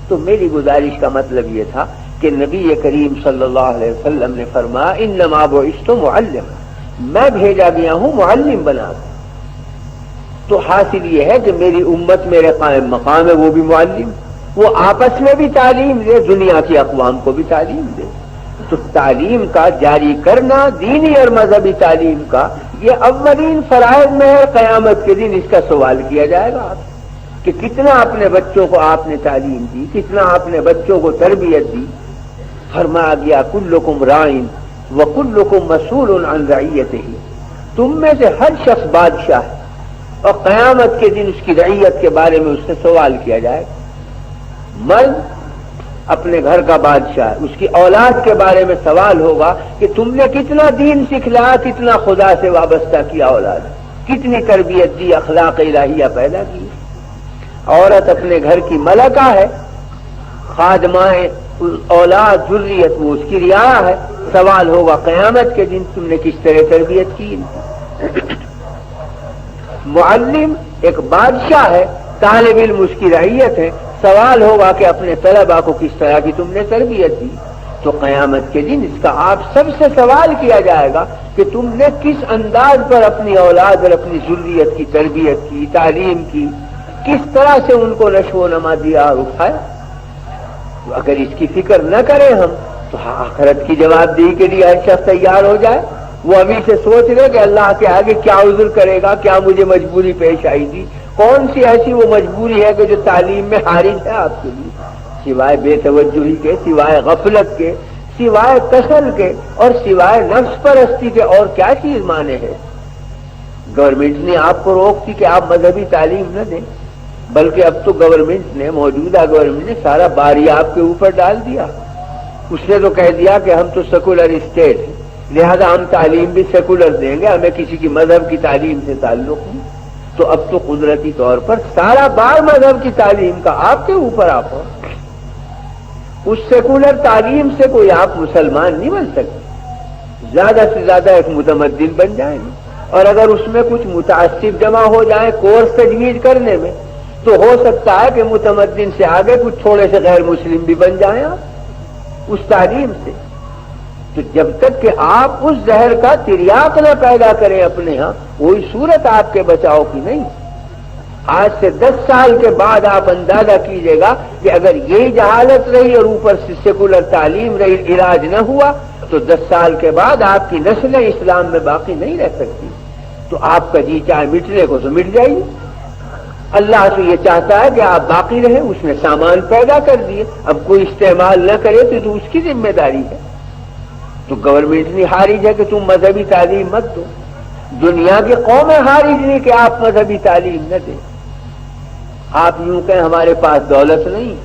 Speaker 1: تو میری گزارش کا مطلب یہ تھا کہ نبی کریم صلی اللہ علیہ وسلم نے فرمایا ان نماب و عشت معلم میں بھیجا گیا ہوں، معلم بنا کر تو حاصل یہ ہے کہ میری امت میرے قائم مقام ہے، وہ بھی معلم، وہ آپس میں بھی تعلیم دے، دنیا کی اقوام کو بھی تعلیم دے۔ تو تعلیم کا جاری کرنا، دینی اور مذہبی تعلیم کا، یہ اولین فرائض میں ہے۔ قیامت کے دن اس کا سوال کیا جائے گا آپ، کہ کتنا اپنے بچوں کو آپ نے تعلیم دی؟ کتنا آپ نے بچوں کو تربیت دی؟ فرما گیا کل رائن و کل لکم مسول رعیت ہی تم میں سے ہر شخص بادشاہ ہے۔ اور قیامت کے دن اس کی رعیت کے بارے میں اس سے سوال کیا جائے۔ مرد اپنے گھر کا بادشاہ، اس کی اولاد کے بارے میں سوال ہوگا کہ تم نے کتنا دین سکھلایا کتنا خدا سے وابستہ کیا اولاد۔ کتنی تربیت دی، اخلاق الہیہ پیدا کی۔ عورت اپنے گھر کی ملکہ ہے خادمائیں اولاد ضروریت وہ اس کی ریا ہے۔ سوال ہوگا قیامت کے دن تم نے کس طرح تربیت کی۔ معلم ایک بادشاہ ہے، طالب علم اس کی رعیت ہے۔ سوال ہوگا کہ اپنے طلبا کو کس طرح کی تم نے تربیت دی؟ تو قیامت کے دن اس کا آپ سب سے سوال کیا جائے گا کہ تم نے کس انداز پر اپنی اولاد اور اپنی ضروریت کی تربیت کی، تعلیم کی، کس طرح سے ان کو نشو و نما دیا اور اٹھایا؟ اگر اس کی فکر نہ کریں ہم، تو آخرت کی جواب دہی کے لیے ہر شخص تیار ہو جائے۔ وہ ابھی سے سوچ رہے کہ اللہ کے آگے کیا عذر کرے گا، کیا مجھے مجبوری پیش آئی تھی؟ کون سی ایسی وہ مجبوری ہے کہ جو تعلیم میں حارج ہے آپ کے لیے؟ سوائے بے توجہی کے، سوائے غفلت کے، سوائے کسل کے اور سوائے نفس پرستی کے، اور کیا چیز مانے ہیں؟ گورنمنٹ نے آپ کو روک تھی کہ آپ مذہبی تعلیم نہ دیں۔ بلکہ اب تو گورنمنٹ نے، موجودہ گورنمنٹ نے سارا باری آپ کے اوپر ڈال دیا۔ اس نے تو کہہ دیا کہ ہم تو سیکولر اسٹیٹ ہیں۔ لہذا ہم تعلیم بھی سیکولر دیں گے، ہمیں کسی کی مذہب کی تعلیم سے تعلق نہیں۔ تو اب تو قدرتی طور پر سارا بار مذہب کی تعلیم کا آپ کے اوپر آپ ہو۔ اس سیکولر تعلیم سے کوئی آپ مسلمان نہیں بن سکتے۔ زیادہ سے زیادہ ایک متمدن بن جائیں۔ گے اور اگر اس میں کچھ متاثر جمع ہو جائیں کورس تجویز کرنے میں، تو ہو سکتا ہے کہ متمدن سے آگے کچھ تھوڑے سے غیر مسلم بھی بن جائیں آپ۔ اس تعلیم سے۔ تو جب تک کہ آپ اس زہر کا تریاق نہ پیدا کریں اپنے ہاں وہی صورت آپ کے بچاؤ کی نہیں۔ آج سے دس سال کے بعد آپ اندازہ کیجیے گا کہ اگر یہی جہالت رہی اور اوپر سے سیکولر تعلیم رہی، علاج نہ ہوا، تو دس سال کے بعد آپ کی نسلیں اسلام میں باقی نہیں رہ سکتی۔ تو آپ کا جی چاہے مٹنے کو تو مٹ جائیے۔ اللہ سے یہ چاہتا ہے کہ آپ باقی رہیں، اس نے سامان پیدا کر دیے۔ اب کوئی استعمال نہ کرے تو اس کی ذمہ داری ہے۔ تو گورنمنٹ نہیں حارج ہے کہ تم مذہبی تعلیم مت دو۔ دنیا کی قوم حارج نہیں کہ آپ مذہبی تعلیم نہ دیں۔ آپ یوں کہ ہمارے پاس دولت نہیں،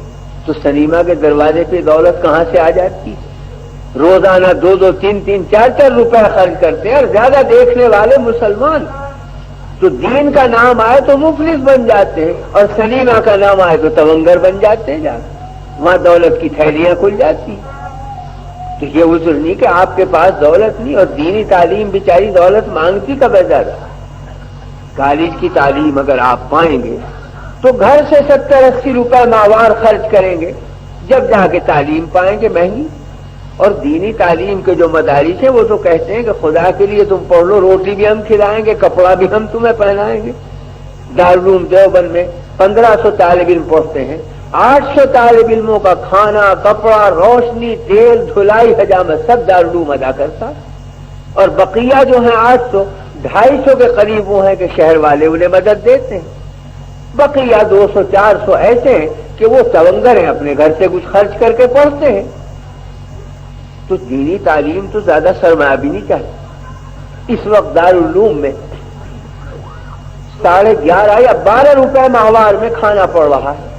Speaker 1: تو سنیما کے دروازے پہ دولت کہاں سے آ جاتی؟ روزانہ دو دو تین تین چار چار روپے خرچ کرتے ہیں اور زیادہ دیکھنے والے مسلمان۔ تو دین کا نام آئے تو مفلس بن جاتے ہیں اور سلیمہ کا نام آئے تو تونگر بن جاتے ہیں جا۔ وہاں دولت کی تھیلیاں کھل جاتی تو یہ عذر نہیں کہ آپ کے پاس دولت نہیں اور دینی تعلیم بیچاری دولت مانگتی کب ہے زیادہ کالج کی تعلیم اگر آپ پائیں گے تو گھر سے ستر اسی روپے ماہوار خرچ کریں گے۔ جب جا کے تعلیم پائیں گے مہنگی۔ اور دینی تعلیم کے جو مدارس ہیں وہ تو کہتے ہیں کہ خدا کے لیے تم پڑھ لو، روٹی بھی ہم کھلائیں گے، کپڑا بھی ہم تمہیں پہنائیں گے۔ دارالعلوم دیوبند میں پندرہ سو طالب علم پڑھتے ہیں۔ آٹھ سو طالب علموں کا کھانا، کپڑا، روشنی، تیل، دھلائی، حجامت سب دارالعلوم ادا کرتا۔ اور بقیہ جو ہیں آٹھ سو، ڈھائی سو کے قریب وہ ہیں کہ شہر والے انہیں مدد دیتے ہیں۔ بقیہ دو سو، چار سو ایسے ہیں کہ وہ تونگر ہیں، اپنے گھر سے کچھ خرچ کر کے پڑھتے ہیں۔ تو دینی تعلیم تو زیادہ سرمایہ بھی نہیں چاہتی اس وقت دارالعلوم میں ساڑھے گیارہ یا بارہ روپے ماہوار میں کھانا پڑ رہا ہے۔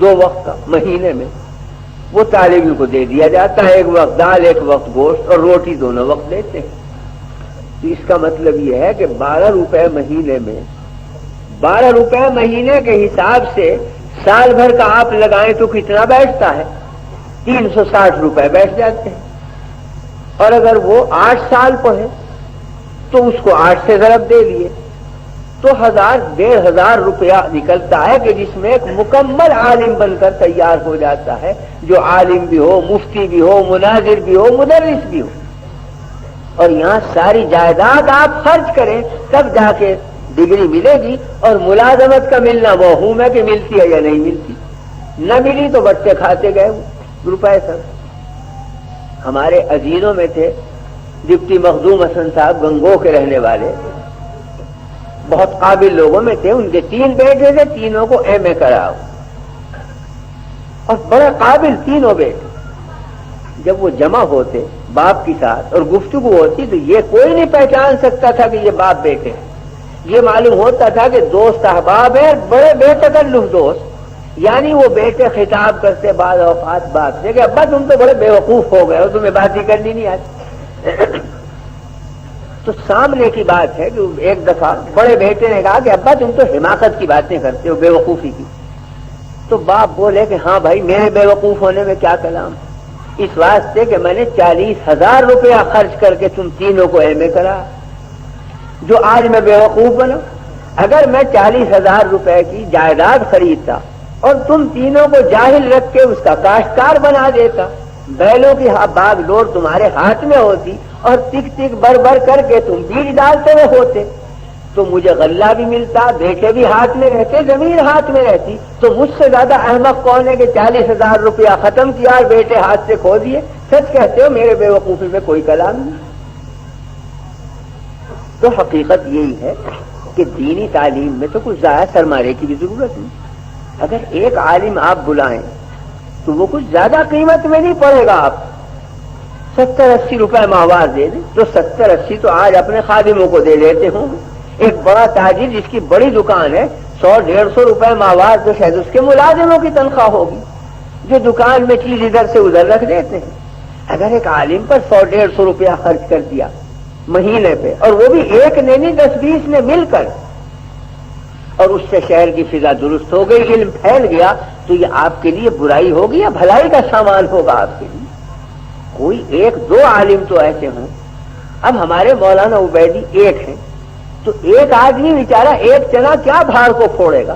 Speaker 1: دو وقت کا مہینے میں وہ طالب کو دے دیا جاتا ہے، ایک وقت دال، ایک وقت گوشت اور روٹی دونوں وقت دیتے ہیں۔ تو اس کا مطلب یہ ہے کہ بارہ روپے مہینے میں، بارہ روپے مہینے کے حساب سے سال بھر کا آپ لگائیں تو کتنا بیٹھتا ہے؟ تین سو ساٹھ روپے بیٹھ جاتے ہیں۔ اور اگر وہ آٹھ سال پڑھے تو اس کو آٹھ سے ضرب دے لیے تو ہزار، ڈیڑھ ہزار روپیہ نکلتا ہے کہ جس میں ایک مکمل عالم بن کر تیار ہو جاتا ہے، جو عالم بھی ہو، مفتی بھی ہو، مناظر بھی ہو، مدرس بھی ہو۔ اور یہاں ساری جائیداد آپ خرچ کریں، تب جا کے ڈگری ملے گی اور ملازمت کا ملنا وہ ہوں ہے کہ ملتی ہے یا نہیں ملتی۔ نہ ملی تو بچے کھاتے گئے۔ روپئے سب۔ ہمارے عزیزوں میں تھے ڈپٹی مخدوم حسن صاحب، گنگو کے رہنے والے۔ بہت قابل لوگوں میں تھے، ان کے تین بیٹے تھے، تینوں کو ایم اے کراؤ۔ اور بڑے قابل تینوں بیٹے۔ جب وہ جمع ہوتے باپ کے ساتھ اور گفتگو ہوتی تو یہ کوئی نہیں پہچان سکتا تھا کہ یہ باپ بیٹے ہیں۔ یہ معلوم ہوتا تھا کہ دوست احباب ہیں، بڑے بے تکلف دوست۔ یعنی وہ بیٹے خطاب کرتے بعض اوقات بات۔ سے کہ ابا، تم تو بڑے بے وقوف ہو گئے ہو، تمہیں بات ہی کرنی نہیں آتی۔ تو سامنے کی بات ہے کہ ایک دفعہ بڑے بیٹے نے کہا کہ ابا تم تو حماقت کی باتیں کرتے ہو بے وقوفی کی۔ تو باپ بولے کہ ہاں بھائی، میرے بے وقوف ہونے میں کیا کلام؟ اس واسطے کہ میں نے چالیس ہزار روپیہ خرچ کر کے تم تینوں کو ایم اے کرا۔ جو آج میں بے وقوف بنا اگر میں چالیس ہزار روپے کی جائیداد خریدتا اور تم تینوں کو جاہل رکھ کے اس کا کاشتکار بنا دیتا بیلوں کی باغ ڈور تمہارے ہاتھ میں ہوتی اور ٹک ٹک بر بر کر کے تم بیج ڈالتے ہوئے ہوتے۔ تو مجھے غلہ بھی ملتا بیٹے بھی ہاتھ میں رہتے، زمین ہاتھ میں رہتی۔ تو مجھ سے زیادہ احمد کون ہے کہ چالیس ہزار روپیہ ختم کیا اور بیٹے ہاتھ سے کھو دیے؟ سچ کہتے ہو، میرے بے وقوفی میں کوئی کلام نہیں۔ تو حقیقت یہی ہے کہ دینی تعلیم میں تو کچھ زیادہ سرمارے کی بھی ضرورت نہیں۔ اگر ایک عالم آپ بلائیں تو وہ کچھ زیادہ قیمت میں نہیں پڑے گا آپ۔ ستر اسی روپے ماہوار دے دیں۔ تو ستر اسی تو آج اپنے خادموں کو دے دیتے ہوں۔ ایک بڑا تاجر جس کی بڑی دکان ہے، سو ڈیڑھ سو روپے ماہوار تو شاید اس کے ملازموں کی تنخواہ ہوگی۔ جو دکان میں چیز ادھر سے ادھر رکھ دیتے ہیں۔ اگر ایک عالم پر سو ڈیڑھ سو روپیہ خرچ کر دیا مہینے پہ، اور وہ بھی ایک نے نہیں، دس بیس نے مل کر۔ اور اس سے شہر کی فضا درست ہو گئی، علم پھیل گیا۔ تو یہ آپ کے لیے برائی ہوگی یا بھلائی کا سامان ہوگا آپ کے لیے؟ کوئی ایک، دو عالم تو ایسے ہوں۔ اب ہمارے مولانا عبیدی ایک ہیں۔ تو ایک آدمی بیچارہ ایک چنا کیا بھاڑ کو پھوڑے گا؟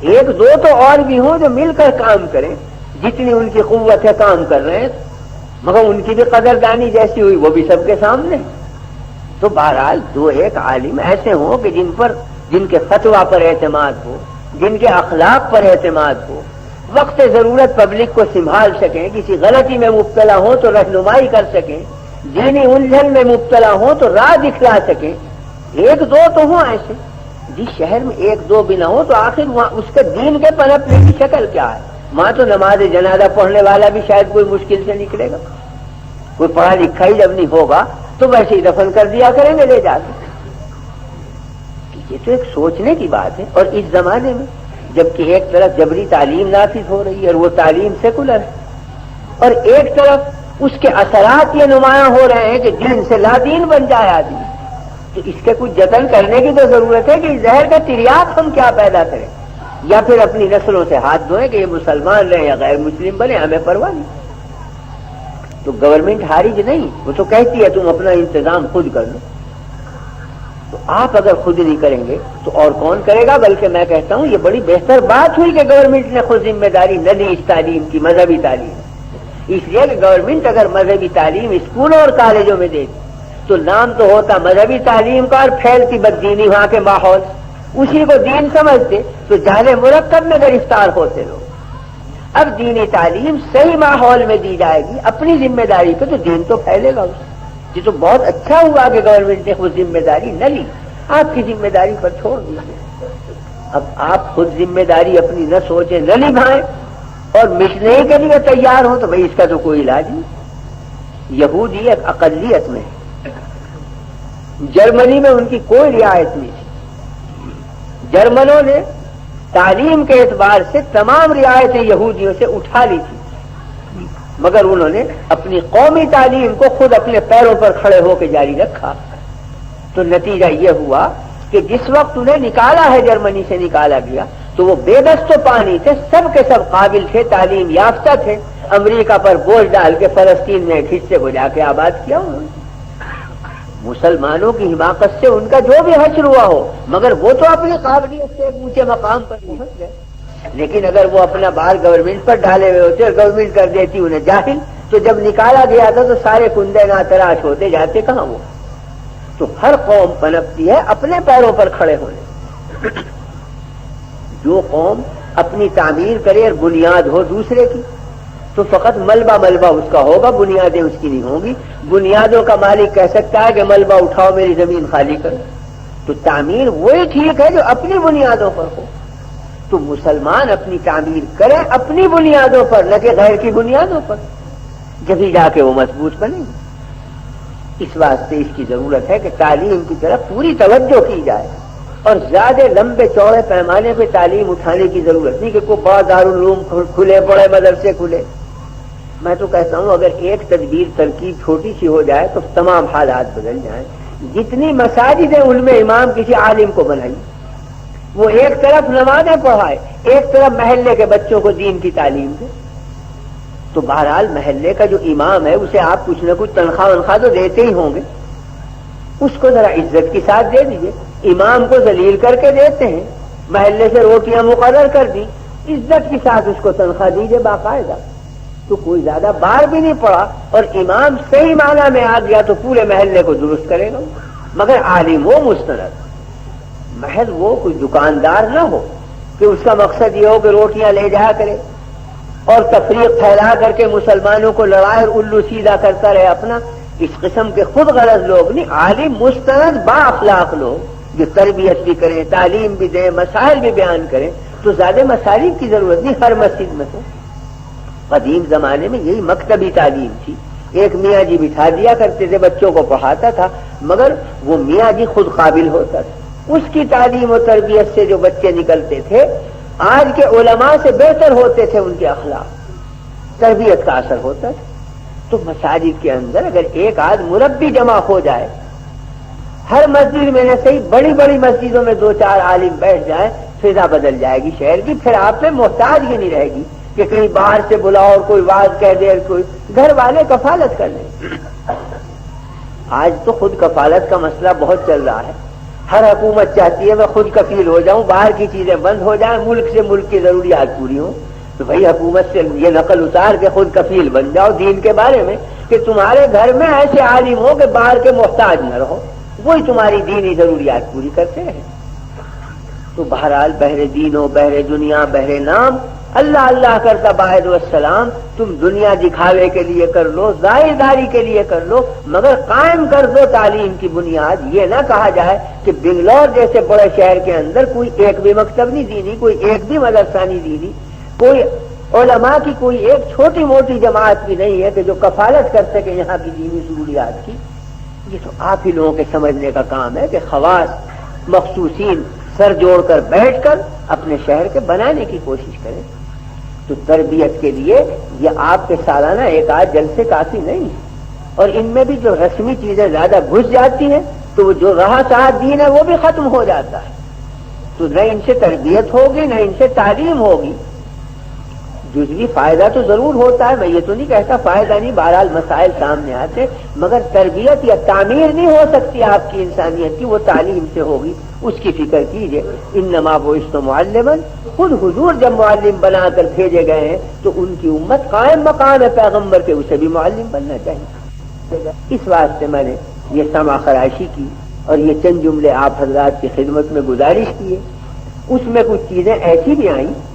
Speaker 1: ایک، دو تو اور بھی ہوں جو مل کر کام کریں۔ جتنی ان کی قوت ہے کام کر رہے ہیں۔ مگر ان کی بھی قدردانی جیسی ہوئی، وہ بھی سب کے سامنے۔ تو بہرحال دو ایک عالم ایسے ہوں کہ جن پر جن کے فتوا پر اعتماد ہو، جن کے اخلاق پر اعتماد ہو، وقت ضرورت پبلک کو سنبھال سکیں، کسی غلطی میں مبتلا ہو تو رہنمائی کر سکیں جنہیں الجھن میں مبتلا ہو تو راہ دکھلا سکیں۔ ایک دو تو ہوں ایسے۔ جس شہر میں ایک دو بھی نہ ہو تو آخر وہاں اس کے دین کے پنپنے کی شکل کیا ہے؟ وہاں تو نماز جنازہ پڑھنے والا بھی شاید کوئی مشکل سے نکلے گا۔ کوئی پڑھا لکھا ہی جب نہیں ہوگا تو ویسے ہی دفن کر دیا کریں گے، لے جا کے۔ یہ تو ایک سوچنے کی بات ہے اور اس زمانے میں جبکہ ایک طرف جبری تعلیم نافذ ہو رہی ہے اور وہ تعلیم سیکولر ہے اور ایک طرف اس کے اثرات یہ نمایاں ہو رہے ہیں کہ دین سے لادین بن جائے آدمی۔ تو اس کے کچھ جتن کرنے کی تو ضرورت ہے کہ زہر کا تریاق ہم کیا پیدا کریں۔ یا پھر اپنی نسلوں سے ہاتھ دھوئیں کہ یہ مسلمان رہے یا غیر مسلم بنے، ہمیں پرواہ نہیں۔ تو گورنمنٹ ہاری نہیں، وہ تو کہتی ہے تم اپنا انتظام خود کر لو۔ تو آپ اگر خود نہیں کریں گے تو اور کون کرے گا؟ بلکہ میں کہتا ہوں یہ بڑی بہتر بات ہوئی کہ گورنمنٹ نے خود ذمہ داری نہ دی اس تعلیم کی، مذہبی تعلیم۔ اس لیے کہ گورنمنٹ اگر مذہبی تعلیم اسکولوں اور کالجوں میں دے دی، تو نام تو ہوتا مذہبی تعلیم کا اور پھیلتی بددینی وہاں کے ماحول۔ اسی کو دین سمجھتے، تو جہل مرکب میں گرفتار ہوتے لوگ۔ اب دینی تعلیم صحیح ماحول میں دی جائے گی، اپنی ذمہ داری پہ تو دین تو پھیلے گا اس۔ یہ تو بہت اچھا ہوا کہ گورنمنٹ نے خود ذمہ داری نہ لی۔ آپ کی ذمہ داری پر چھوڑ دیجیے اب آپ خود ذمہ داری اپنی نہ سوچیں، نہ نبھائیں اور مٹنے کے لیے تیار ہو تو بھائی اس کا تو کوئی علاج نہیں۔ یہودیت اقلیت میں جرمنی میں ان کی کوئی رعایت نہیں تھی۔ جرمنوں نے تعلیم کے اعتبار سے تمام رعایتیں یہودیوں سے اٹھا لی تھی۔ مگر انہوں نے اپنی قومی تعلیم کو خود اپنے پیروں پر کھڑے ہو کے جاری رکھا۔ تو نتیجہ یہ ہوا کہ جس وقت انہیں نکالا ہے جرمنی سے نکالا گیا، تو وہ بے دست و پانی تھے، سب کے سب قابل تھے، تعلیم یافتہ تھے۔ امریکہ پر بوجھ ڈال کے فلسطین میں ایک حصے کو جا کے آباد کیا انہوں نے۔ مسلمانوں کی حماقت سے ان کا جو بھی حشر ہوا ہو، مگر وہ تو اپنی قابلیت سے ایک اونچے مقام پر پہنچ گئے۔ لیکن اگر وہ اپنا بار گورنمنٹ پر ڈالے ہوئے ہوتے اور گورنمنٹ کر دیتی انہیں جاہل، تو جب نکالا گیا تھا تو سارے کندے نہ تراش ہوتے، جاتے کہاں وہ؟ تو ہر قوم پنپتی ہے، اپنے پیروں پر کھڑے ہونے۔ *coughs* جو قوم اپنی تعمیر کرے اور بنیاد ہو دوسرے کی، تو فقط ملبہ ملبہ اس کا ہوگا، بنیادیں اس کی نہیں ہوں گی۔ بنیادوں کا مالک کہہ سکتا ہے کہ ملبہ اٹھاؤ، میری زمین خالی کرو تو تعمیر وہی ٹھیک ہے جو اپنی بنیادوں پر ہو۔ تو مسلمان اپنی تعمیر کرے اپنی بنیادوں پر، نہ کہ غیر کی بنیادوں پر۔ جبھی جا کے وہ مضبوط بنے۔ گی اس واسطے اس کی ضرورت ہے کہ تعلیم کی طرف پوری توجہ کی جائے۔ اور زیادہ لمبے چوڑے پیمانے پہ تعلیم اٹھانے کی ضرورت نہیں کہ کوئی بہت دارالعلوم کھلے، بڑے مدرسے کھلے۔ میں تو کہتا ہوں، اگر ایک تدبیر ترکیب چھوٹی سی ہو جائے تو تمام حالات بدل جائیں۔ جتنی مساجد ہیں ان میں امام کسی عالم کو بنائی وہ ایک طرف نمازیں پڑھائے ایک طرف محلے کے بچوں کو دین کی تعلیم دے۔ تو بہرحال محلے کا جو امام ہے، اسے آپ کچھ نہ کچھ تنخواہ ونخواہ تو دیتے ہی ہوں گے۔ اس کو ذرا عزت کے ساتھ دے دیجیے امام کو ذلیل کر کے دیتے ہیں۔ محلے سے روٹیاں مقرر کر دی عزت کے ساتھ اس کو تنخواہ دیجیے باقاعدہ۔ تو کوئی زیادہ بار بھی نہیں پڑا اور امام صحیح معنی میں آ گیا تو پورے محلے کو درست کرے گا۔ مگر عالم وہ مستند۔ محض وہ کوئی دکاندار نہ ہو کہ اس کا مقصد یہ ہو کہ روٹیاں لے جایا کرے اور تفریق پھیلا کر کے مسلمانوں کو لڑائے الو سیدھا کرتا رہے اپنا، اس قسم کے خود غرض لوگ نہیں، عالم، مستند، با اخلاق لوگ، جو تربیت بھی کریں، تعلیم بھی دیں، مسائل بھی بیان کریں، تو زیادہ مسائل کی ضرورت نہیں، ہر مسجد میں تو۔ قدیم زمانے میں یہی مکتبی تعلیم تھی۔ ایک میاں جی بٹھا دیا کرتے تھے، بچوں کو پڑھاتا تھا، مگر وہ میاں جی خود قابل ہوتا تھا۔ اس کی تعلیم و تربیت سے جو بچے نکلتے تھے، آج کے علماء سے بہتر ہوتے تھے ان کے اخلاق۔ تربیت کا اثر ہوتا تھا۔ تو مساجد کے اندر اگر ایک آدھ مربی جمع ہو جائے، ہر مسجد میں نے صحیح بڑی بڑی مسجدوں میں دو چار عالم بیٹھ جائیں، فضا بدل جائے گی شہر کی، پھر آپ میں محتاج ہی نہیں رہے گی کہ کہیں باہر سے بلاؤ اور کوئی واز کہہ دے، کوئی گھر والے کفالت کر لیں۔ آج تو خود کفالت کا مسئلہ بہت چل رہا ہے۔ ہر حکومت چاہتی ہے میں خود کفیل ہو جاؤں، باہر کی چیزیں بند ہو جائیں، ملک سے ملک کی ضروریات پوری ہوں۔ تو بھائی حکومت سے یہ نقل اتار کے خود کفیل بن جاؤ دین کے بارے میں کہ تمہارے گھر میں ایسے عالم ہو کہ باہر کے محتاج نہ رہو۔ وہی تمہاری دینی ضروریات پوری کرتے ہیں۔ تو بہرحال بہرے دین ہو بہرے دنیا، بہرے نام اللہ اللہ کرتا باہد والسلام، تم دنیا دکھاوے کے لیے کر لو، ظاہر داری کے لیے کر لو، مگر قائم کر دو تعلیم کی بنیاد۔ یہ نہ کہا جائے کہ بنگلور جیسے بڑے شہر کے اندر کوئی ایک بھی مکتب نہیں دینی، کوئی ایک بھی مدرسہ نہیں دینی۔ کوئی علماء کی کوئی ایک چھوٹی موٹی جماعت بھی نہیں ہے کہ جو کفالت کر سکے یہاں کی دینی ضروریات کی۔ یہ تو آپ ہی لوگوں کے سمجھنے کا کام ہے کہ خواص، مخصوصین سر جوڑ کر بیٹھ کر اپنے شہر کے بنانے کی کوشش کریں۔ تو تربیت کے لیے یہ آپ کے سالانہ ایک آدھ جلسے کافی نہیں اور ان میں بھی جو رسمی چیزیں زیادہ گھس جاتی ہیں، تو وہ جو رہا سہا دین ہے، وہ بھی ختم ہو جاتا ہے۔ تو نہ ان سے تربیت ہوگی، نہ ان سے تعلیم ہوگی۔ جزوی فائدہ تو ضرور ہوتا ہے، میں یہ تو نہیں کہتا فائدہ نہیں، بہرحال مسائل سامنے آتے مگر تربیت یا تعمیر نہیں ہو سکتی آپ کی انسانیت کی، وہ تعلیم سے ہوگی۔ اس کی فکر کیجیے۔ ان نماب و معلمن۔ خود حضور جب معلم بنا کر بھیجے گئے ہیں، تو ان کی امت قائم مقام ہے پیغمبر کے، اسے بھی معلم بننا چاہیے۔ اس واسطے میں نے یہ سما خراشی کی اور یہ چند جملے آپ حضرات کی خدمت میں گزارش کیے۔ اس میں کچھ چیزیں ایسی بھی آئیں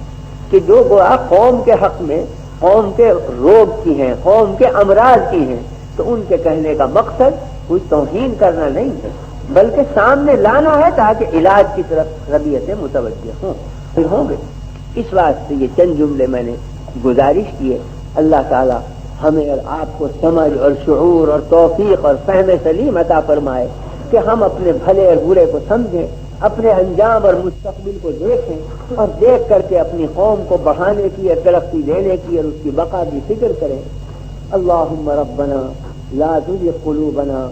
Speaker 1: کہ جو گوا قوم کے حق میں قوم کے روگ کی ہیں، قوم کے امراض کی ہیں، تو ان کے کہنے کا مقصد کوئی توہین کرنا نہیں ہے، بلکہ سامنے لانا ہے تاکہ علاج کی طرف ربیتیں متوجہ ہوں، پھر ہوں گے۔ اس واسطے یہ چند جملے میں نے گزارش کیے اللہ تعالی ہمیں اور آپ کو سمجھ اور شعور اور توفیق اور فہم سلیم عطا فرمائے کہ ہم اپنے بھلے اور برے کو سمجھیں۔ اپنے انجام اور مستقبل کو دیکھیں اور دیکھ کر کے اپنی قوم کو بڑھانے کی اور ترقی دینے کی اور اس کی بقا کی فکر کریں۔ اللہ ربنا لا تجھ قلوبنا